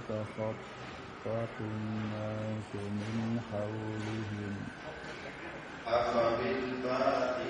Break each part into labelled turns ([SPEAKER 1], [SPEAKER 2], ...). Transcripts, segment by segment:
[SPEAKER 1] ويتخطف الناس من حولهم
[SPEAKER 2] أفبالباطل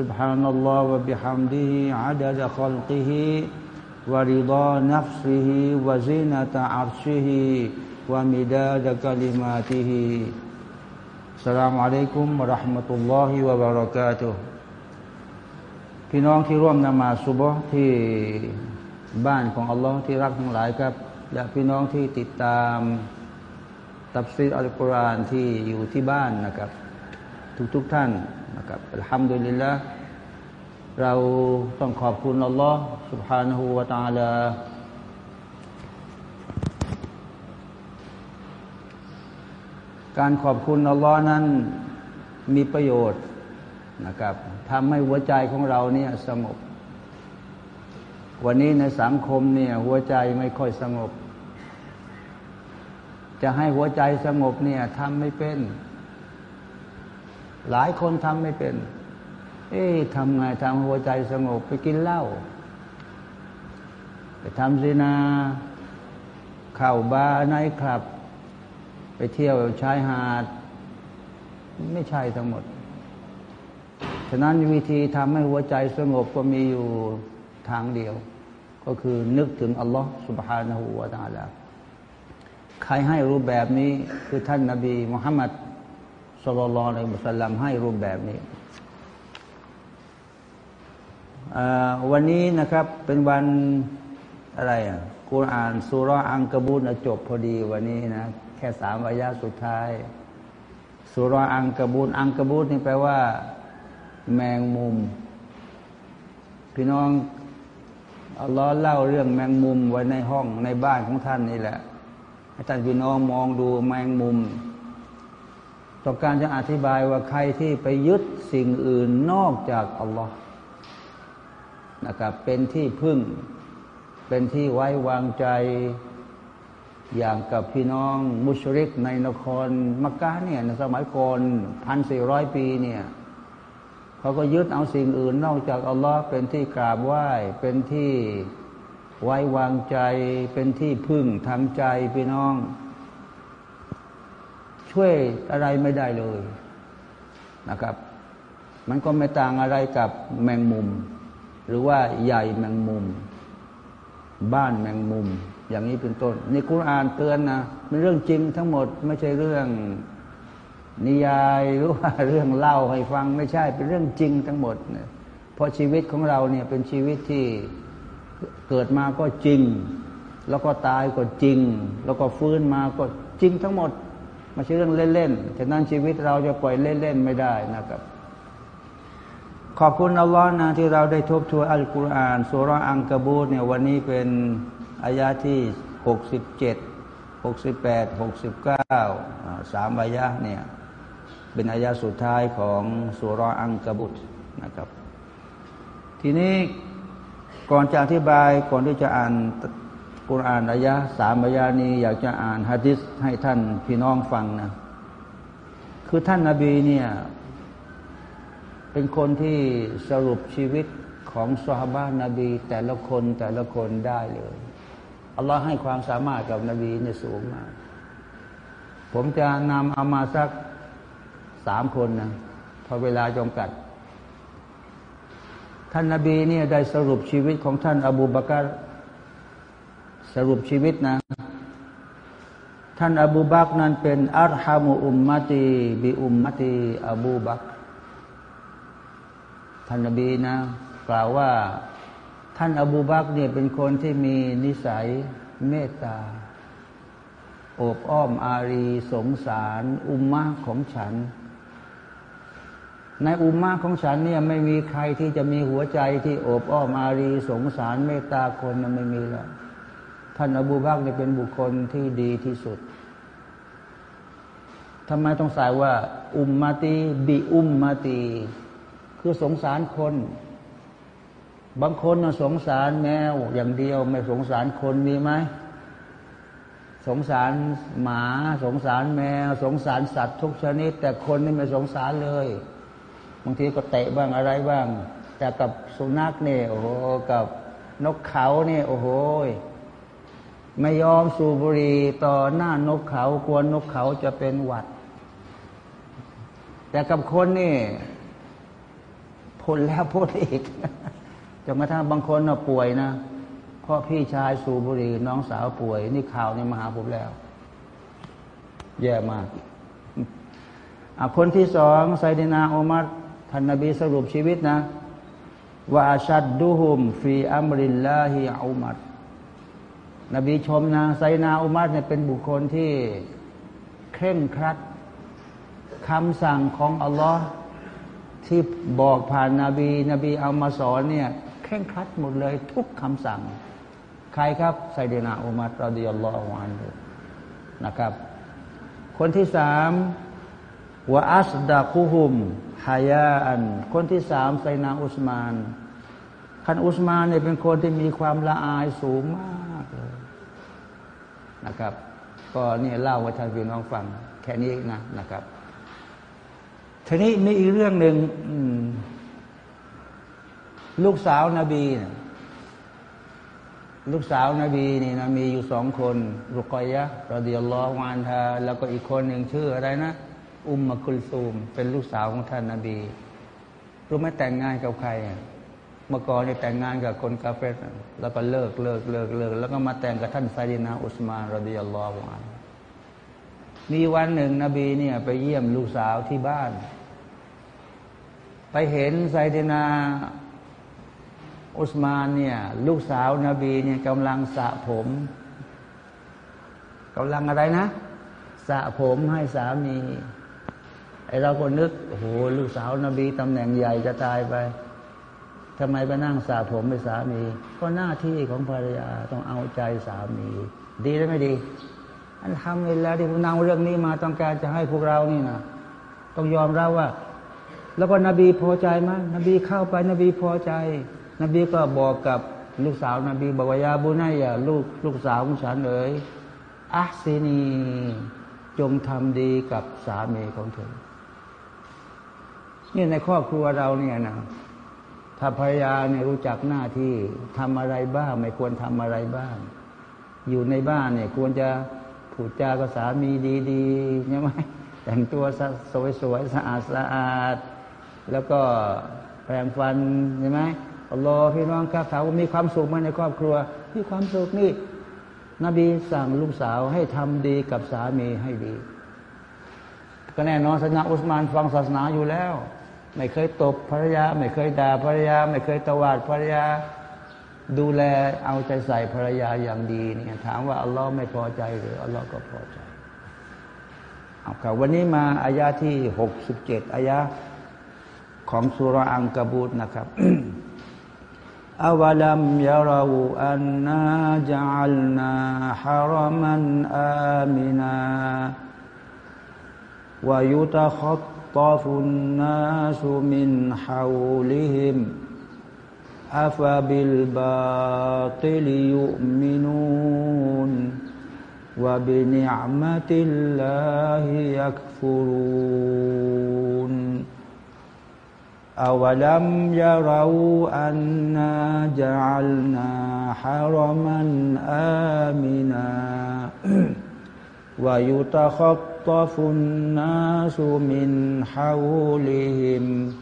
[SPEAKER 1] سبحان الله وبحمده عدد خلقه ورضا نفسه وزينة عرشه ومداد كلماته السلام عليكم ورحمة الله وبركاته พี่น้องที่ร่วมนมาสุบฮ์ที่บ้านของอัลลอฮ์ที่รักทั้งหลายครับ และพี่น้องที่ติดตามตับซีรอัลกุรอานที่อยู่ที่บ้านนะครับ ทุกๆทท่าน นะครับอัลฮัมดุลิลละเราต้องขอบคุณอัลลอฮ์ سبحانه และ تعالى การขอบคุณอัลลอฮ์นั้นมีประโยชน์นะครับทำให้หัวใจของเราเนี่ยสงบ วันนี้ในสังคมเนี่ยหัวใจไม่ค่อยสงบ จะให้หัวใจสงบเนี่ยทำไม่เป็น หลายคนทำไม่เป็น เอ๊ะทำไงทำหัวใจสงบไปกินเหล้า ไปทำซีนา เข้าบาร์ไนท์คลับ ไปเที่ยวชายหาด ไม่ใช่ทั้งหมด ฉะนั้นวิธีทำให้หัวใจสงบก็มีอยู่ทางเดียว ก็คือนึกถึงอัลลอฮ์ سبحانه และ تعالى ใครให้รูปแบบนี้คือท่านนาบีมุฮัมมัด สุลต่านในมุสลิมให้รูปแบบนี้ วันนี้นะครับเป็นวันอะไรอะกุรอานสุรอังกบูนจบพอดีวันนี้นะ แค่สามวายาสุดท้ายสุรอังกบูนอังกบูนนี่แปลว่า แมงมุม พี่น้องอัลลอฮ์เล่าเรื่องแมงมุมไว้ในห้องในบ้านของท่านนี่แหละให้ท่านพี่น้องมองดูแมงมุม ต้องการจะอธิบายว่าใครที่ไปยึดสิ่งอื่นนอกจากอัลลอฮ์นะครับเป็นที่พึ่ง เป็นที่ไว้วางใจอย่างกับพี่น้องมุชริกในนครมักกะเนี่ยในสมัยก่อนพันสี่ร้อยปีเนี่ยเขาก็ยึดเอาสิ่งอื่นนอกจากอัลลอฮ์เป็นที่กราบไหว้ เป็นที่ไว้วางใจ เป็นที่พึ่งทางใจพี่น้อง ช่วยอะไรไม่ได้เลยนะครับ มันก็ไม่ต่างอะไรกับแมงมุม หรือว่าใหญ่แมงมุม บ้านแมงมุม อย่างนี้เป็นต้นในคุรานเตือนนะเป็นเรื่องจริงทั้งหมดไม่ใช่เรื่องนิยายหรือว่าเรื่องเล่าให้ฟังไม่ใช่เป็นเรื่องจริงทั้งหมดเนี่ยเพราะชีวิตของเราเนี่ยเป็นชีวิตที่เกิดมาก็จริง แล้วก็ตายก็จริง แล้วก็ฟื้นมาก็จริงทั้งหมด ไม่ใช่เรื่องเล่นๆ ฉะนั้นชีวิตเราจะปล่อยเล่นๆ ไม่ได้นะครับ ขอบคุณอัลลอฮ์นะที่เราได้ทบทวนอัลกุรอานสุรอังกบูตเนี่ยวันนี้เป็นอายาที่หกสิบเจ็ดหกสิบแปดหกสิบเก้าสามอายะเนี่ยเป็นอายะสุดท้ายของสุรอังกบุตนะครับ ทีนี้ก่อนจะอธิบายก่อนที่จะอ่าน กุรอานอายะสามอายะนี้อยากจะอ่านฮะดิษให้ท่านพี่น้องฟังนะ คือท่านนาบีเนี่ย เป็นคนที่สรุปชีวิตของสฮาบานาบี แต่ละคนแต่ละคนได้เลย อัลลอฮ์ให้ความสามารถกับนบีเนี่ยสูงมาก ผมจะนำเอามาสักสามคนนะพอเวลาจำกัด ท่านนาบีเนี่ยได้สรุปชีวิตของท่านอบูบากร สรุปชีวิตนะ ท่านอบูบักนั้นเป็นอัลฮามุอุมมตีบิอุมมตีอบูบักท่านนบีนะ กล่าวว่า ท่านอบูบักเนี่ยเป็นคนที่มีนิสัยเมตตาโอบอ้อมอารีสงสาร อุมมะของฉัน ในอุมมาของฉันเนี่ยไม่มีใครที่จะมีหัวใจที่โอบอ้อมอารีสงสารเมตตาคนนั้นไม่มีแล้ว ท่านอบูบักเนี่ยเป็นบุคคลที่ดีที่สุดทำไมต้องใส่ว่า อุมมาตีบิอุมมาตี คือสงสารคน บางคนสงสารแมวอย่างเดียว ไม่สงสารคนมีไหมสงสารหมา สงสารแมว สงสารสัตว์ทุกชนิด แต่คนนี่ไม่สงสารเลย บางทีก็เตะบ้างอะไรบ้าง แต่กับสุนัขเนี่ยโอ้โหกับนกเขาเนี่ยโอ้โห ไม่ยอมสูบบุหรี่ต่อหน้านกเขากลัวนกเขาจะเป็นหวัด แต่กับคนนี่พ่นแล้วพ่นอีกจนกระทั่งบางคนน่ะป่วยนะเพราะพี่ชายสูบบุหรี่น้องสาวป่วย นี่ข่าวนี่มาหาผมแล้ว แย่มากคนที่สองไซดินาอุมัรท่านนบีสรุปชีวิตนะว่าชัดดูฮุมฟีอัมริลลาฮิอุมัด นบีชมนะไซนาอุมัดเนี่ยเป็นบุคคลที่เคร่งครัดคำสั่งของอัลลอฮ์ที่บอกผ่านนาบี นบีเอามาสอนเนี่ยเคร่งครัดหมดเลยทุกคำสั่ง ใครครับไซเดนาอุมัดรอดิยัลลอฮฺอันนะครับ คนที่สามวะอัสดาคุฮุมฮายาอัน คนที่สามไซนาอุสมานคันอุสมานเนี่ยเป็นคนที่มีความละอายสูงมาก นะครับ ก็นี่เล่าให้ท่านพี่น้องฟัง แค่นี้นะนะครับทีนี้มีอีกเรื่องหนึ่งลูกสาวนาบีนะลูกสาวนาบีนี่นะมีอยู่สองคนรุกอยะรอดิยัลลอฮฺวานทาแล้วก็อีกคนหนึ่งชื่ออะไรนะ อุมมะคุลซูม เป็นลูกสาวของท่านนาบี รู้ไหมแต่งงานกับใคร เมื่อก่อนเนี่ยแต่งงานกับคนกาเฟรแล้วก็เลิกเลิกเลิกเลิกแล้วก็มาแต่งกับท่านไซดีนาอุสมานรดิยัลลอฮฺอันมีวันหนึ่งนบีเนี่ยไปเยี่ยมลูกสาวที่บ้าน ไปเห็นไซเดนาอุสมานเนี่ย ลูกสาวนาบีเนี่ยกำลังสระผมกำลังอะไรนะสระผมให้สามีไอเราก็นึกโอ้โหลูกสาวนาบีตำแหน่งใหญ่จะตายไป ทำไมไปนั่งสระผมให้สามี ก็หน้าที่ของภรรยาต้องเอาใจสามี ดีหรือไม่ดี อันทำเลยแล้วที่ผมนำเรื่องนี้มาต้องการจะให้พวกเรานี่นะต้องยอมรับว่า แล้วก็นบีพอใจไหมนบีเข้าไปนบีพอใจ นบีก็บอกกับลูกสาวนบีบอกว่ายาบุญายาลูกลูกสาวของฉันเอ๋ยอัสซีนีจงทำดีกับสามีของเธอเนี่ยในครอบครัวเราเนี่ยนะ ถ้าภรรยาเนี่ยรู้จักหน้าที่ทำอะไรบ้าง ไม่ควรทำอะไรบ้าง อยู่ในบ้านเนี่ย ควรจะผูดจากับสามีดีๆใช่ไหมแต่งตัวสวยๆสะอาดสะอาด แล้วก็แปรงฟันใช่ไหมอัลลอฮ์พี่น้องครับถามว่ามีความสุขไหมในครอบครัว มีความสุขนี่ นบีสั่งลูกสาวให้ทำดีกับสามีให้ดี ก็แน่นอนศาสนาอุสมานฟังศาสนาอยู่แล้ว ไม่เคยตบภรรยา ไม่เคยด่าภรรยา ไม่เคยตวาดภรรยา ดูแลเอาใจใส่ภรรยาอย่างดีเนี่ยถามว่าอัลลอฮ์ไม่พอใจหรืออัลลอฮ์ก็พอใจเอาครับวันนี้มาอายาที่หกสิบเจ็ดอายาของสุรอังกบูตนะครับอาวลัมยาราวอันนาจัลนาฮารมันอามินาวายุตะขต ويتخطف الناس من حولهم أفبالباطل يؤمنون وبنعمة الله يكفرون أولم يروا أنا جعلنا حرما آمنا ويتخطف الناس من حولهم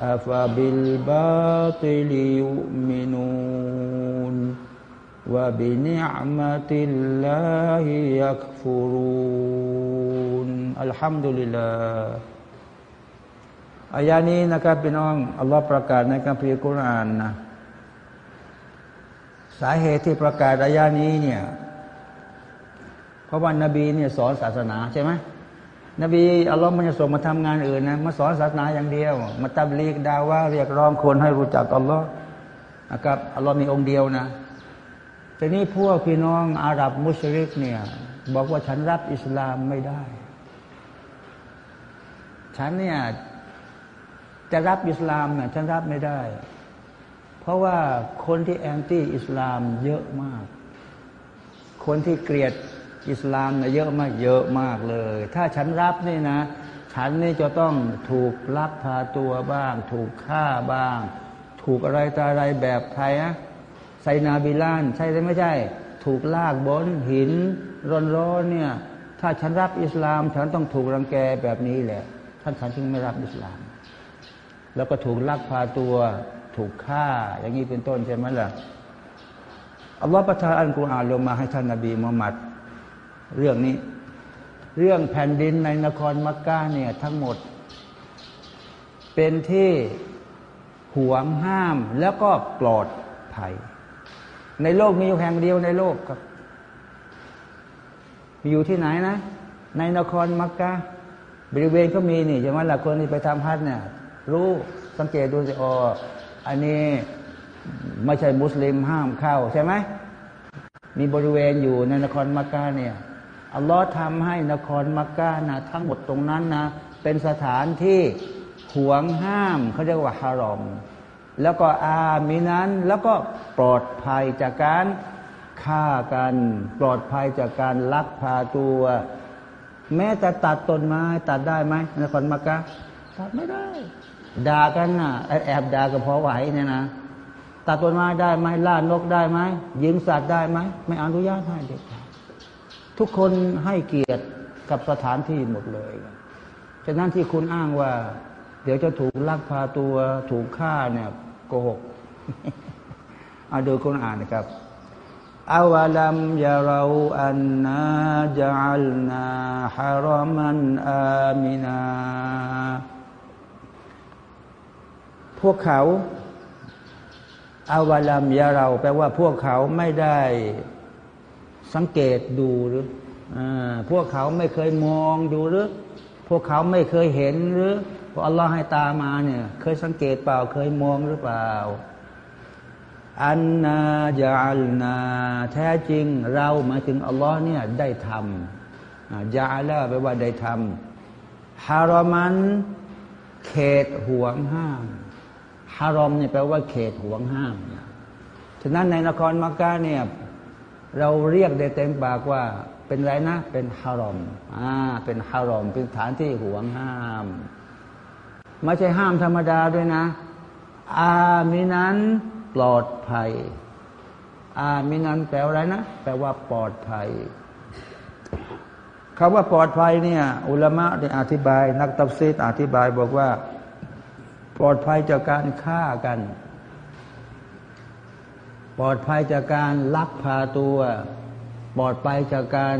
[SPEAKER 1] أفبالباطل يؤمنون وبنعمة الله يكفرون الحمد لله อายานี้นะครับพี่น้องอัลลอฮ์ประกาศในคัมภีร์กุรอานนะสาเหตุที่ประกาศอายานี้เนี่ย เพราะว่านบีเนี่ยสอนศาสนาใช่ไหมนบีอัลลอฮ์มันจะส่งมาทำงานอื่นนะมาสอนศาสนาอย่างเดียว มาตับลีกดาว่าเรียกร้องคนให้รู้จักอัลลอฮ์นะครับอัลลอฮ์มีองค์เดียวนะแต่นี่พวกพี่น้องอาหรับมุชริกเนี่ย บอกว่าฉันรับอิสลามไม่ได้ ฉันเนี่ยจะรับอิสลามเนี่ยฉันรับไม่ได้ เพราะว่าคนที่แอนตี้อิสลามเยอะมาก คนที่เกลียด อิสลามเนี่ยเยอะมากเยอะมากเลย ถ้าฉันรับนี่นะ ฉันนี่จะต้องถูกลักพาตัวบ้าง ถูกฆ่าบ้าง ถูกอะไรตาอะไรแบบไทยอะไซนาบิลาน ใช่หรือไม่ใช่ ถูกลากบนหินร้อนๆเนี่ย ถ้าฉันรับอิสลาม ฉันต้องถูกรังแกแบบนี้แหละ ท่านฉันจึงไม่รับอิสลาม แล้วก็ถูกลักพาตัว ถูกฆ่า อย่างนี้เป็นต้นใช่ไหมล่ะอัลลอฮฺประทานอัลกุรอานลงมาให้ท่านนาบีมุฮัมมัด เรื่องนี้ เรื่องแผ่นดินในนครมักกะเนี่ยทั้งหมด เป็นที่ห่วงห้ามแล้วก็ปลอดภัย ในโลกมีอยู่แห่งเดียวในโลกครับ มีอยู่ที่ไหนนะ ในนครมักกะบริเวณก็มีนี่ใช่ไหมล่ะคนที่ไปทำฮัจเนี่ยรู้สังเกตดูสิอ๋ออันนี้ไม่ใช่มุสลิมห้ามเข้าใช่ไหมมีบริเวณอยู่ในนครมักกะเนี่ย อัลลอฮ์ทำให้นครมักกะนะทั้งหมดตรงนั้นนะ เป็นสถานที่ห่วงห้ามเขาเรียกว่าฮารอม แล้วก็อามีนั้น แล้วก็ปลอดภัยจากการฆ่ากัน ปลอดภัยจากการลักพาตัว แม้แต่ตัดต้นไม้ตัดได้ไหมนครมักกะตัดไม่ได้ ด่ากันนะแอบด่าก็พอไหวเนี่ยนะตัดต้นไม้ได้ไหมล่านกได้ไหมยิงสัตว์ได้ไหมไม่อนุญาตให้เด็ก ทุกคนให้เกียรติกับสถานที่หมดเลยฉะนั้นที่คุณอ้างว่า เดี๋ยวจะถูกลักพาตัวถูกฆ่าเนี่ยโกหกเอาดูคุณอ่านนะครับอาวลัมยาเราอันนาจัลนาฮารมันอามินา พวกเขาอาวลัมยาเราแปลว่าพวกเขาไม่ได้ สังเกตดูหรืออพวกเขาไม่เคยมองดูหรือ พวกเขาไม่เคยเห็นหรือพออัลลอฮ์ให้ตามาเนี่ย เคยสังเกตเปล่า เคยมองหรือเปล่า อันนาจัลนา แท้จริงเราหมายถึงอัลลอฮ์เนี่ยได้ทำยาละแปลว่าได้ทำฮารอมัน เขตห่วงห้ามฮารอมเนี่ยแปลว่าเขตห่วงห้ามฉะนั้นในนครมักกะเนี่ย เราเรียกได้เต็มปากว่าเป็นไรนะ เป็นฮารอมอ่าเป็นฮารอม เป็นฐานที่ห่วงห้ามไม่ใช่ห้ามธรรมดาด้วยนะ อามินันปลอดภัย อามินันแปลอะไรนะ แปลว่าปลอดภัยคำว่าปลอดภัยเนี่ย อุลมะได้อธิบาย นักตัฟซีดอธิบายบอกว่า ปลอดภัยจากการฆ่ากัน ลอดภัยจากการลักพาตัว ปลอดภัยจากการ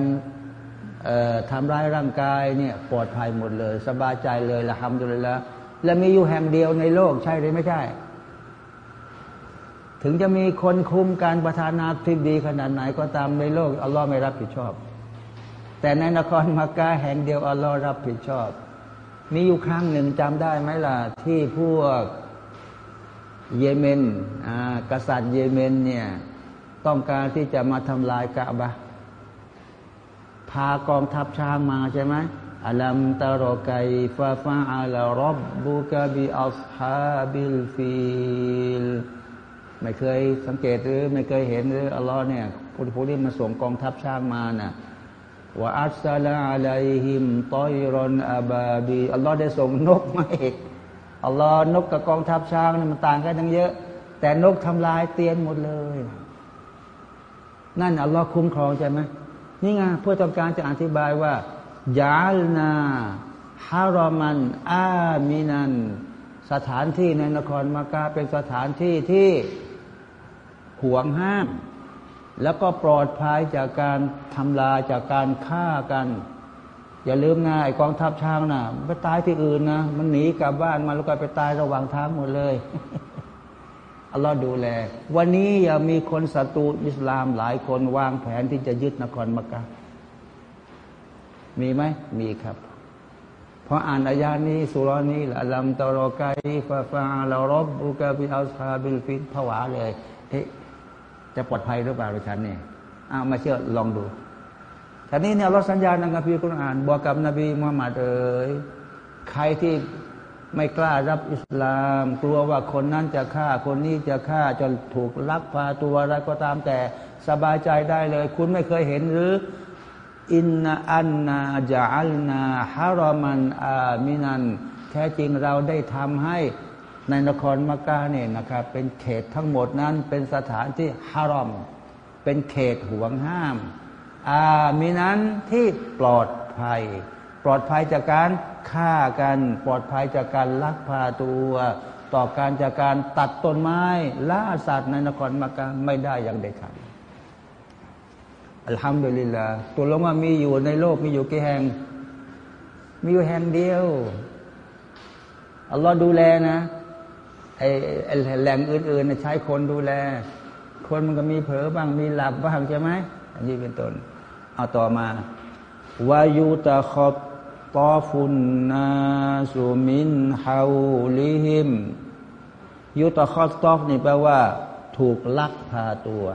[SPEAKER 1] ทำร้ายร่างกายเนี่ยปลอดภัยหมดเลย สบายใจเลยละทำเลยละและมีอยู่แห่งเดียวในโลกใช่หรือไม่ใช่ ถึงจะมีคนคุมการประธานาธิบดีขนาดไหนก็ตามในโลกอัลลอฮ์ไม่รับผิดชอบ แต่ในนครมักกะแห่งเดียวอัลลอฮ์รับผิดชอบ มีอยู่ครั้งหนึ่งจำได้ไหมล่ะที่พวก เยเมนกษัตริย์เยเมนเนี่ยต้องการที่จะมาทำลายกะบะพากองทัพช้างมาใช่ไหมألم تر كيف فعل ربك بأصحاب الفيل ไม่เคยสังเกตหรือไม่เคยเห็นหรืออัลลอฮ์เนี่ยผู้ผู้ที่มาส่งกองทัพช้างมาน่ะว่าอัสลาอะลัยฮิมตอยรอนอาบาบีอัลลอฮ์ได้ส่งนกมาอีก อัลลอฮ์นกกับกองทัพช้างนี่มันต่างกันทั้งเยอะ แต่นกทำลายเตียนหมดเลย นั่นอัลลอฮ์คุ้มครองใช่ไหมนี่ไงเพื่อต้องการจะอธิบายว่ายาลนาฮารอมัน อามินัน สถานที่ในนครมักกะเป็นสถานที่ที่ห่วงห้าม แล้วก็ปลอดภัยจากการทำลายจากการฆ่ากัน อย่าลืมนะไอกองทัพช้างนะ่ะไปตายที่อื่นนะ มันหนีกลับบ้านมาแล้วก็ไปตายระหว่างทางหมดเลยอัลลอฮ์ดูแล วันนี้อย่ามีคนศัตรูอิสลามหลายคนวางแผนที่จะยึดนครมักกะมีไหม มีครับ เพราะอ่านอายานี้สุรานี้ละลัมตอรอกายฟาฟาفعل ربك بأصحاب الفيل ผวาเลย เอ๊ะ จะปลอดภัยหรือเปล่าฉันเนี่ยอ้าวมาเชื่อลองดู ทีนี้เนี่ยเราสัญญาในคัมภีร์กุรอานบอกกับนบีมุฮัมมัดเอ๋ยใครที่ไม่กล้ารับอิสลาม กลัวว่าคนนั้นจะฆ่าคนนี้จะฆ่าจนถูกลักพาตัวอะไรก็ตามแต่สบายใจได้เลย คุณไม่เคยเห็นหรือإنا أنا جعلناฮารอมันอามินันแท้จริงเราได้ทำให้ในนครมักกะเนี่ยนะครับเป็นเขตทั้งหมดนั้นเป็นสถานที่ฮารอม เป็นเขตห่วงห้าม อามินั้นที่ปลอดภัย ปลอดภัยจากการฆ่ากัน ปลอดภัยจากการลักพาตัว ต่อการจากการตัดต้นไม้ล่าสัตว์ในนครมักกะไม่ได้อย่างเด็ดขาดอัลฮัมดุลิลลาตัวลงว่ามีอยู่ในโลกมีอยู่กี่แห่ง มีอยู่แห่งเดียวอัลลอฮ์ดูแลนะไอ้แหล่งอื่นๆใช้คนดูแล คนมันก็มีเผลอบ้างมีหลับบ้างใช่ไหมอันนี้เป็นต้น เอาต่อมาวายุตะขอบตอฟุนนาสุมินฮาวลิฮิม ยุตะขอบตอฟนี่แปลว่า ถูกลักพาตัว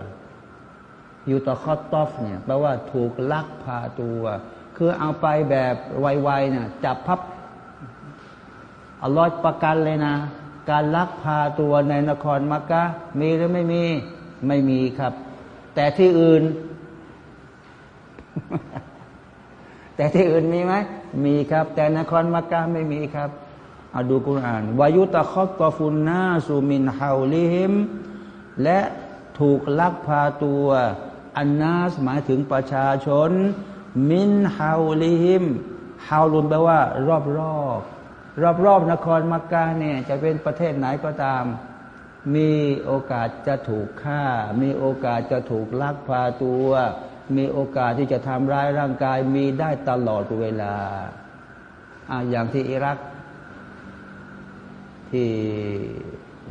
[SPEAKER 1] ยูตอคอตอฟเนี่ยแปลว่า ถูกลักพาตัว คือเอาไปแบบไวๆเนี่ยจับพับอัลลอฮฺประกันเลยนะ การลักพาตัวในนครมักกะมีหรือไม่มีไม่มีครับ แต่ที่อื่น แต่ที่อื่นมีไหม มีครับ แต่นครมักกะไม่มีครับเอาดูกุรอานวายุตะคอตอฟุนนาสุมินฮาวลิฮิม และถูกลักพาตัว อันนาสหมายถึงประชาชน มินฮาวลิฮิมฮาวลุนแปลว่า รอบรอบรอบรอบนครมักกะเนี่ยจะเป็นประเทศไหนก็ตาม มีโอกาสจะถูกฆ่า มีโอกาสจะถูกลักพาตัว มีโอกาสที่จะทำร้ายร่างกายมีได้ตลอดเวลาออย่างที่อิรัก ที่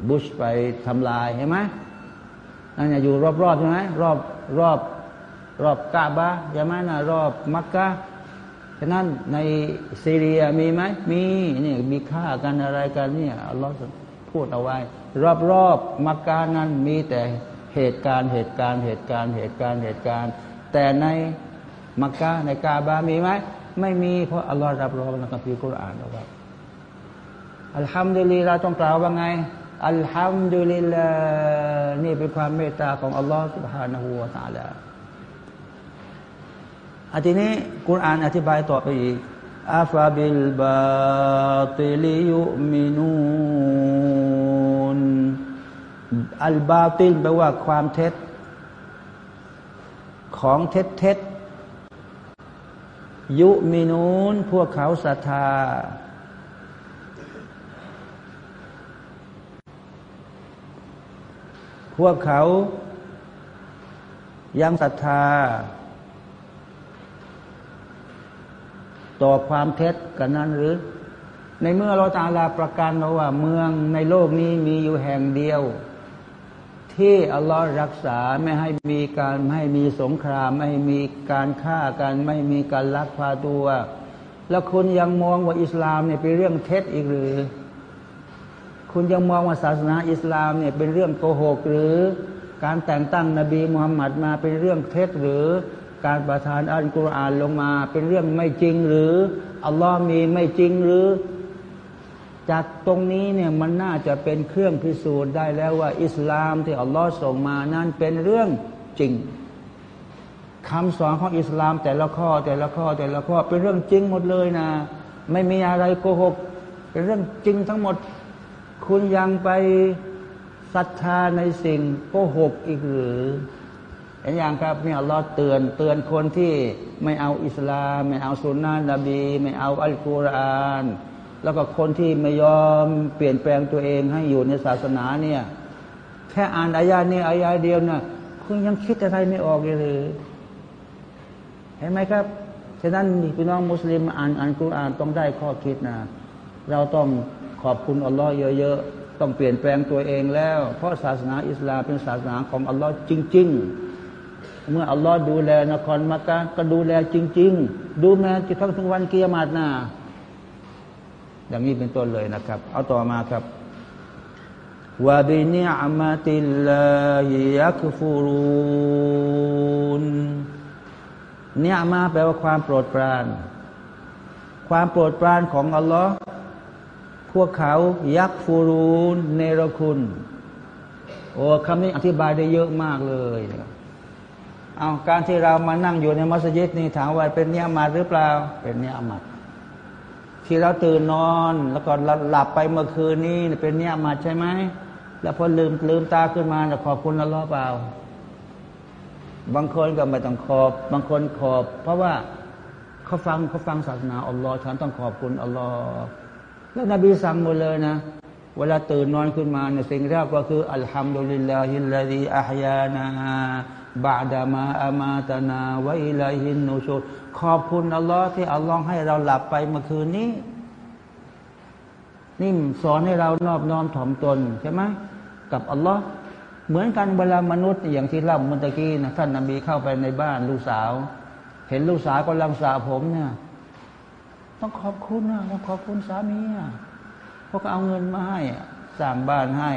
[SPEAKER 1] บุชไปทำลายเห็นไหมนั่นอยู่รอบๆใช่ไหมรอบรอบรอบกาบะใช่ไหมนะรอบมักกะฉะนั้นในซีเรียมีไหมมีนี่มีฆ่ากันอะไรกันเนี่ยอัลลอฮ์พูดเอาไว้ รอบๆมักกะนั้นมีแต่เหตุการณ์เหตุการณ์เหตุการณ์เหตุการณ์เหตุการณ์ แต่ในมักกะในกาบามีไหมไม่มีเพราะอัลลอฮ์รับรองในคัมภีร์กุรอานเอาไว้อัลฮัมดุลิลลาต้องกล่าวว่าไงอัลฮัมดุลิลลานี่เป็นความเมตตาของอัลลอฮ์ سبحانه และ تعالى อันทีนี้กุรอานอธิบายต่อไปอีกอาฟาบิลบาติลิยุมินูนอัลบาติลแปลว่าความเท็จ ของเท็จเท็จยุมินูนพวกเขาศรัทธา พวกเขายังศรัทธา ต่อความเท็จกันนั้นหรือ ในเมื่อเราตาลาประกันเราว่า เมืองในโลกนี้มีอยู่แห่งเดียว ที่อัลลอฮ์รักษาไม่ให้มีการไม่ให้มีสงคราม ไม่ให้มีการฆ่ากันไม่มีการลักพาตัว แล้วคุณยังมองว่าอิสลามเนี่ยเป็นเรื่องเท็จอีกหรือ คุณยังมองว่าศาสนาอิสลามเนี่ยเป็นเรื่องโกหกหรือ การแต่งตั้งนบีมุฮัมมัดมาเป็นเรื่องเท็จหรือ การประทานอัลกุรอานลงมาเป็นเรื่องไม่จริงหรืออัลลอฮ์มีไม่จริงหรือ จากตรงนี้เนี่ยมันน่าจะเป็นเครื่องพิสูจน์ได้แล้วว่า อิสลามที่อัลลอฮ์ส่งมานั้นเป็นเรื่องจริงคำสอนของอิสลามแต่ละข้อแต่ละข้อแต่ละข้อเป็นเรื่องจริงหมดเลยนะ ไม่มีอะไรโกหก เป็นเรื่องจริงทั้งหมด คุณยังไปศรัทธาในสิ่งโกหกอีกหรือเห็นอย่างครับนี่อัลลอฮ์เตือนเตือนคนที่ไม่เอาอิสลาม ไม่เอาสุนนะนบี ไม่เอาอัลกุรอาน แล้วก็คนที่ไม่ยอมเปลี่ยนแปลงตัวเองให้อยู่ในศาสนาเนี่ย แค่อ่านอายานี้อายาเดียวนะคุณยังคิดอะไรไม่ออกเลยหรือเห็นไหมครับฉะนั้นพี่น้องมุสลิมอ่านอ่านกุรอานต้องได้ข้อคิดนะเราต้องขอบคุณอัลลอฮ์เยอะๆต้องเปลี่ยนแปลงตัวเองแล้ว เพราะศาสนาอิสลามเป็นศาสนาของอัลลอฮ์จริง ๆ เมื่ออัลลอฮ์ดูแลนครมักกะก็ดูแลจริง ๆ ดูแลจนทั้งถึงวันเกียรตินา อย่างนี้เป็นต้นเลยนะครับ เอาต่อมาครับวะบินิอามาติลลาฮิยักฟูรุนเนี่ยมาแปลว่าความโปรดปราน ความโปรดปรานของอัลลอฮ์พวกเขายักฟูรุนเนรคุณ โอ้คำนี้อธิบายได้เยอะมากเลยนะครับเอาการที่เรามานั่งอยู่ในมัสยิดนี่ถามว่าเป็นเนียมัดหรือเปล่า เป็นเนียมัด ที่เราตื่นนอน แล้วก็หลับไปเมื่อคืนนี้เป็นเนี่ยมัดใช่ไหมแล้วพอลืมลืมตาขึ้นมาจะขอบคุณอัลลอเปล่า บางคนก็ไม่ต้องขอบ บางคนขอบ เพราะว่าเขาฟังเขาฟังศาสนาอัลลอฮ์ฉันต้องขอบคุณอัลลอฮ์แล้วนบีสั่งหมดเลยนะเวลาตื่นนอนขึ้นมาเนี่ยสิ่งแรกก็คืออัลฮัมดุลิลลาฮิลลาฮิอัฮยานา บาดามาอามาตนาไวลัยฮินนูชูขอบคุณอัลลอฮ์ที่อัลลอฮ์ให้เราหลับไปเมื่อคืนนี้ นี่สอนให้เรานอบน้อมถ่อมตนใช่ไหมกับอัลลอฮ์เหมือนกันเวลามนุษย์อย่างที่เล่าเมื่อกี้นะท่านนบีเข้าไปในบ้านลูกสาว เห็นลูกสาวกำลังสระผมเนี่ยต้องขอบคุณนะต้องขอบคุณสามีอะเพราะเขาเอาเงินมาให้สร้างบ้านให้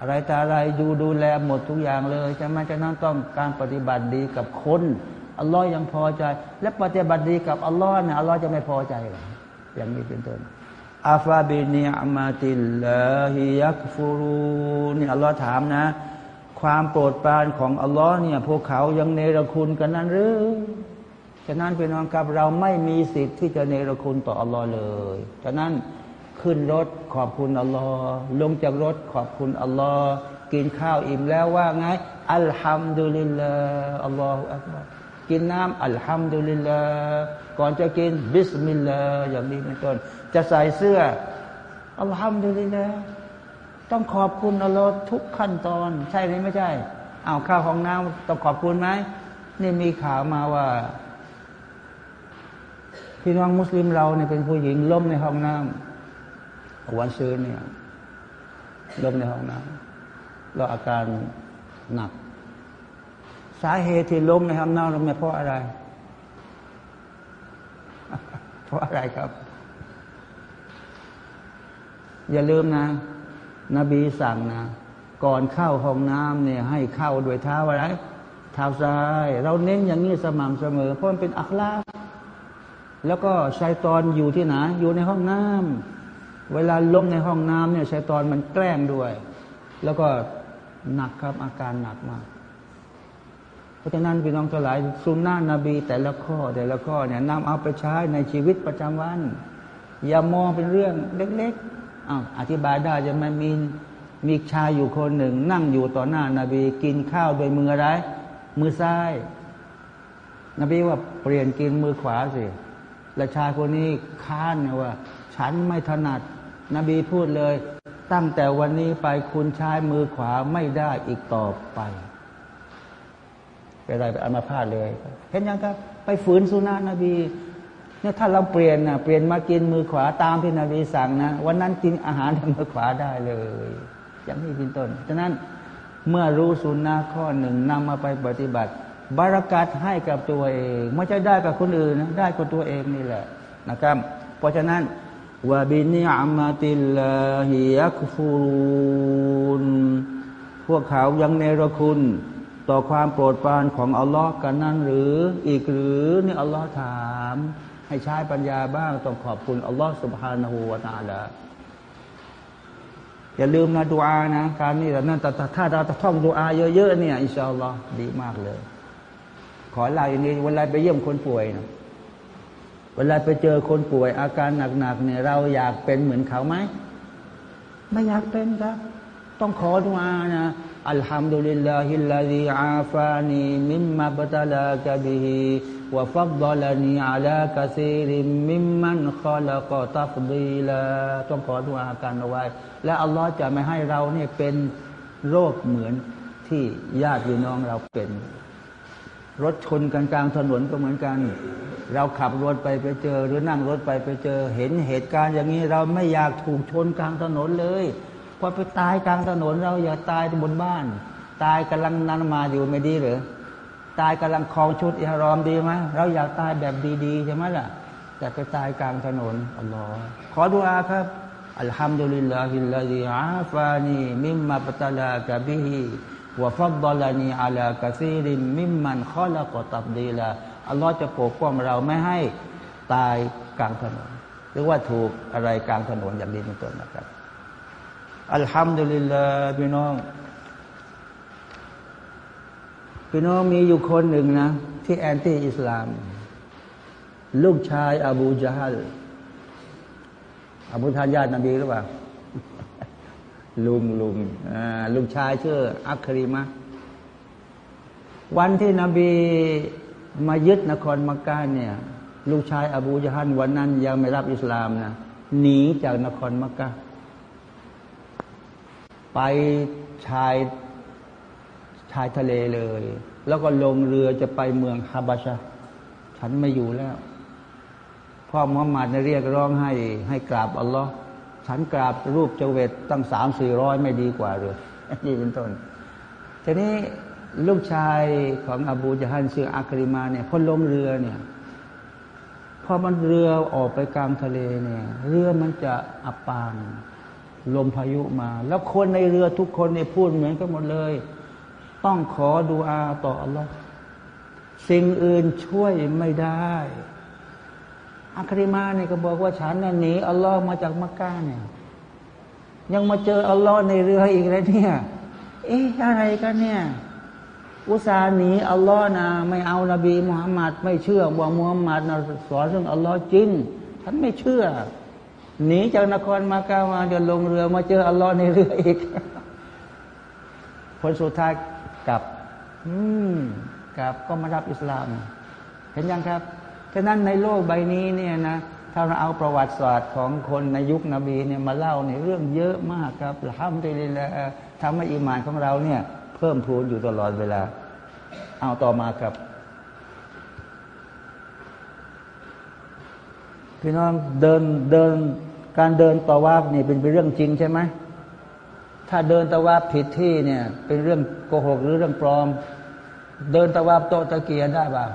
[SPEAKER 1] อะไรแต่อะไรดูดูแลหมดทุกอย่างเลยจะไม่จะนั่งต้องการปฏิบัติดีกับคนอัลลอฮ์ยังพอใจ และปฏิบัติดีกับอัลลอฮ์เนี่ยอัลลอฮ์จะไม่พอใจหรออย่างนี้เป็นต้นอาฟาบินีอามาติลลาฮิยักฟูรูนี่อัลลอฮ์ถามนะ ความโปรดปรานของอัลลอฮ์เนี่ยพวกเขายังเนรคุณกันนั้นหรือฉะนั้นพี่น้องครับเราไม่มีสิทธิ์ที่จะเนรคุณต่ออัลลอฮ์เลย ฉะนั้น ขึ้นรถขอบคุณอัลลอฮ์ลงจากรถขอบคุณอัลลอฮ์กินข้าวอิ่มแล้วว่าไงอัลฮัมดุลิลลาอัลลอฮฺอัลลอฮกินน้ำอัลฮัมดุลิลลาก่อนจะกินบิสมิลลาอย่างนี้เป็นต้น จะใส่เสื้อالحمد لله ต้องขอบคุณอัลลอฮ์ทุกขั้นตอน ใช่หรือไม่ใช่เอาข้าวของน้ำต้องขอบคุณไหมนี่มีข่าวมาว่า พี่น้องมุสลิมเราเนี่ยเป็นผู้หญิงล้มในห้องน้ำ วันซื้อเนี่ยล้มในห้องน้ำแล้วอาการหนัก สาเหตุที่ล้มในห้องน้ำเราไม่เพราะอะไร เพราะอะไรครับ อย่าลืมนะ นบีสั่งนะ ก่อนเข้าห้องน้ำเนี่ย ให้เข้าด้วยเท้าอะไรเท้าซ้าย เราเน้นอย่างนี้สม่ำเสมอ เพราะมันเป็นอัคลาแล้วก็ชายตอนอยู่ที่ไหนอยู่ในห้องน้ำ เวลาล้มในห้องน้ำเนี่ยชายตอนมันแกล้งด้วย แล้วก็หนักครับอาการหนักมาก เพราะฉะนั้นพี่น้องทั้งหลายสุนนะนบี แต่ละข้อแต่ละข้อเนี่ยนำเอาไปใช้ในชีวิตประจำวัน อย่ามองเป็นเรื่องเล็กๆอ้าวอธิบายได้จะมันมีมีชายอยู่คนหนึ่ง นั่งอยู่ต่อหน้านาบี กินข้าวโดยมืออะไร มือซ้าย นบีว่าเปลี่ยนกินมือขวาสิและชายคนนี้ค้านนะว่า ฉันไม่ถนัด นบีพูดเลย ตั้งแต่วันนี้ไปคุณใช้มือขวาไม่ได้อีกต่อไปเป็นอะไรไปอามาพาดเลยเห็นยังครับ ไปฝืนสุนานะนบีเนี่ยถ้าเราเปลี่ยนนะเปลี่ยนมากินมือขวาตามที่นบีสั่งนะวันนั้นกินอาหารทางมือขวาได้เลย อย่างนี้เป็นต้นฉะนั้นเมื่อรู้สุนนะข้อหนึ่งนำมาไปปฏิบัติ บารักัดให้กับตัวเอง ไม่ใช่ได้กับคนอื่นนะได้กับตัวเองนี่แหละนะครับ เพราะฉะนั้น วะบินิอัมติลลาฮิยักฟูรุนพวกเขายังเนรคุณต่อความโปรดปรานของอัลลอฮ์กันนั่นหรืออีกหรือนี่อัลลอฮ์ถาม ให้ใช้ปัญญาบ้างต้องขอบคุณอัลลอฮ์สุบฮานาหูวาตาละอย่าลืมนะดูอานะการนี่แต่นั่นแต่ถ้าเราท่องดูอาเยอะๆเนี่ยอินชาอัลลอฮ์ดีมากเลย ขอลาอย่างนี้เวลาไปเยี่ยมคนป่วยนะ เวลาไปเจอคนป่วยอาการหนักๆเนี่ยเราอยากเป็นเหมือนเขาไหมไม่อยากเป็นครับ ต้องขอดุอานะالحمد لله الذي عافاني مما ابتلاك به وفضلني على كثير ممن خلق تفضيلا ต้องขอดุอากันเอาไว้ และอัลลอฮ์จะไม่ให้เราเนี่ยเป็นโรคเหมือนที่ญาติพี่น้องเราเป็น รถชนกันกลางถนนก็เหมือนกัน เราขับรถไปไปเจอ หรือนั่งรถไปไปเจอ เห็นเหตุการณ์อย่างนี้เราไม่อยากถูกชนกลางถนนเลยพอไปตายกลางถนนเราอยากตายบนบ้าน ตายกำลังนันมาอยู่ไม่ดีหรือตายกำลังคลองชุดอิฮรอมดีไหมเราอยากตายแบบดีๆใช่ไหมล่ะแต่ไปตายกลางถนนอัลลอฮ์ขอดุอาครับอัลฮัมดุลิลลาฮิลลาฮิอาฟานีมิมมาปตลากะบิฮิวะฟัดดลานีอาลากะซีริมมิมมันข้อละกตับดีละ อัลลอฮ์จะปกป้องเราไม่ให้ตายกลางถนน หรือว่าถูกอะไรกลางถนนอย่างนี้เป็นต้นนะครับ อัลฮัมดุลิลลาห์พี่น้อง พี่น้องมีอยู่คนหนึ่งนะ ที่แอนตี้อิสลาม ลูกชายอบูจาฮัลอบูทานญาตินบีหรือเปล่าลุงลุงลุงชายชื่ออัครีมะวันที่นบี มายึดนครมักกะเนี่ย ลูกชายอบูจฮันวันนั้น ยังไม่รับอิสลามนะหนีจากนครมักกะไปชายชายทะเลเลย แล้วก็ลงเรือจะไปเมืองฮาบาชาฉันไม่อยู่แล้ว พ่อมุฮัมมัดเรียกร้องให้ให้กราบอัลลอฮ์ฉันกราบรูปเจเวตตั้งสามสี่ร้อยไม่ดีกว่าเลยนี่เป็นต้นทีนี้ ลูกชายของอบูจฮันชื่ออัคริมาเนี่ยพอลงเรือเนี่ยพอมันเรือออกไปกลางทะเลเนี่ย เรือมันจะอับปางลมพายุมา แล้วคนในเรือทุกคนเนี่ยพูดเหมือนกันหมดเลย ต้องขอดูอาต่ออัลลอฮ์สิ่งอื่นช่วยไม่ได้อัคริมาเนี่ยก็บอกว่าฉันน่ะหนีอัลลอฮ์มาจากมักกะเนี่ยยังมาเจออัลลอฮ์ในเรืออีกแล้วเนี่ย เอ๊ะอะไรกันเนี่ย อุตส่าห์หนีอัลลอฮ์นะไม่เอานบีมุฮัมมัดไม่เชื่อว่ามุฮัมมัดนะสอนเรื่องอัลลอฮ์จริง ฉันไม่เชื่อ หนีจากนครมักกะมาเดินลงเรือมาเจออัลลอฮ์ในเรืออีกผลสุดท้ายกลับ อืมกลับก็มารับอิสลาม เห็นยังครับฉะนั้นในโลกใบนี้เนี่ยนะถ้าเราเอาประวัติศาสตร์ของคนในยุคนบีเนี่ยมาเล่าเนี่ยเรื่องเยอะมากครับทำได้เลยละทำให้อิมานของเราเนี่ย เพิ่มพูนอยู่ตลอดเวลา เอาต่อมาครับ พี่น้องเดินเดินการเดินตะวาบนี่เป็นเป็นเรื่องจริงใช่ไหมถ้าเดินตะวาบผิดที่เนี่ย เป็นเรื่องโกหกหรือเรื่องปลอม เดินตะวาบโตตะเกียได้ป่า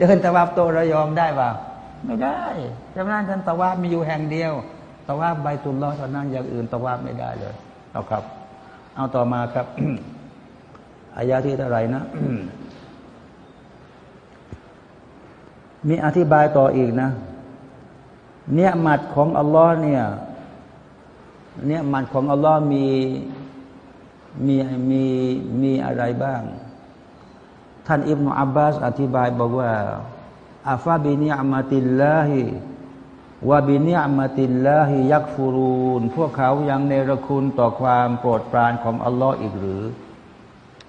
[SPEAKER 1] เดินตะวาบโตระยองได้ป่าไม่ได้ฉะนั้นท่านตะวาบมีอยู่แห่งเดียวตะวาบใบตุลล้อเท่านั้นอย่างอื่นตะวาบไม่ได้เลยเอาครับ เอาต่อมาครับ อายาที่เท่าไหร่นะมีอธิบายต่ออีกนะ เนี่ยมัดของอัลลอฮ์เนี่ย เนี่ยมัดของอัลลอฮ์มีมีมีมีอะไรบ้าง ท่านอิบนุอับบาส อธิบายบอกว่าأفبنعمة الله وبنعمة الله يكفرون พวกเขายังเนรคุณต่อความโปรดปรานของอัลลอฮ์อีกหรือ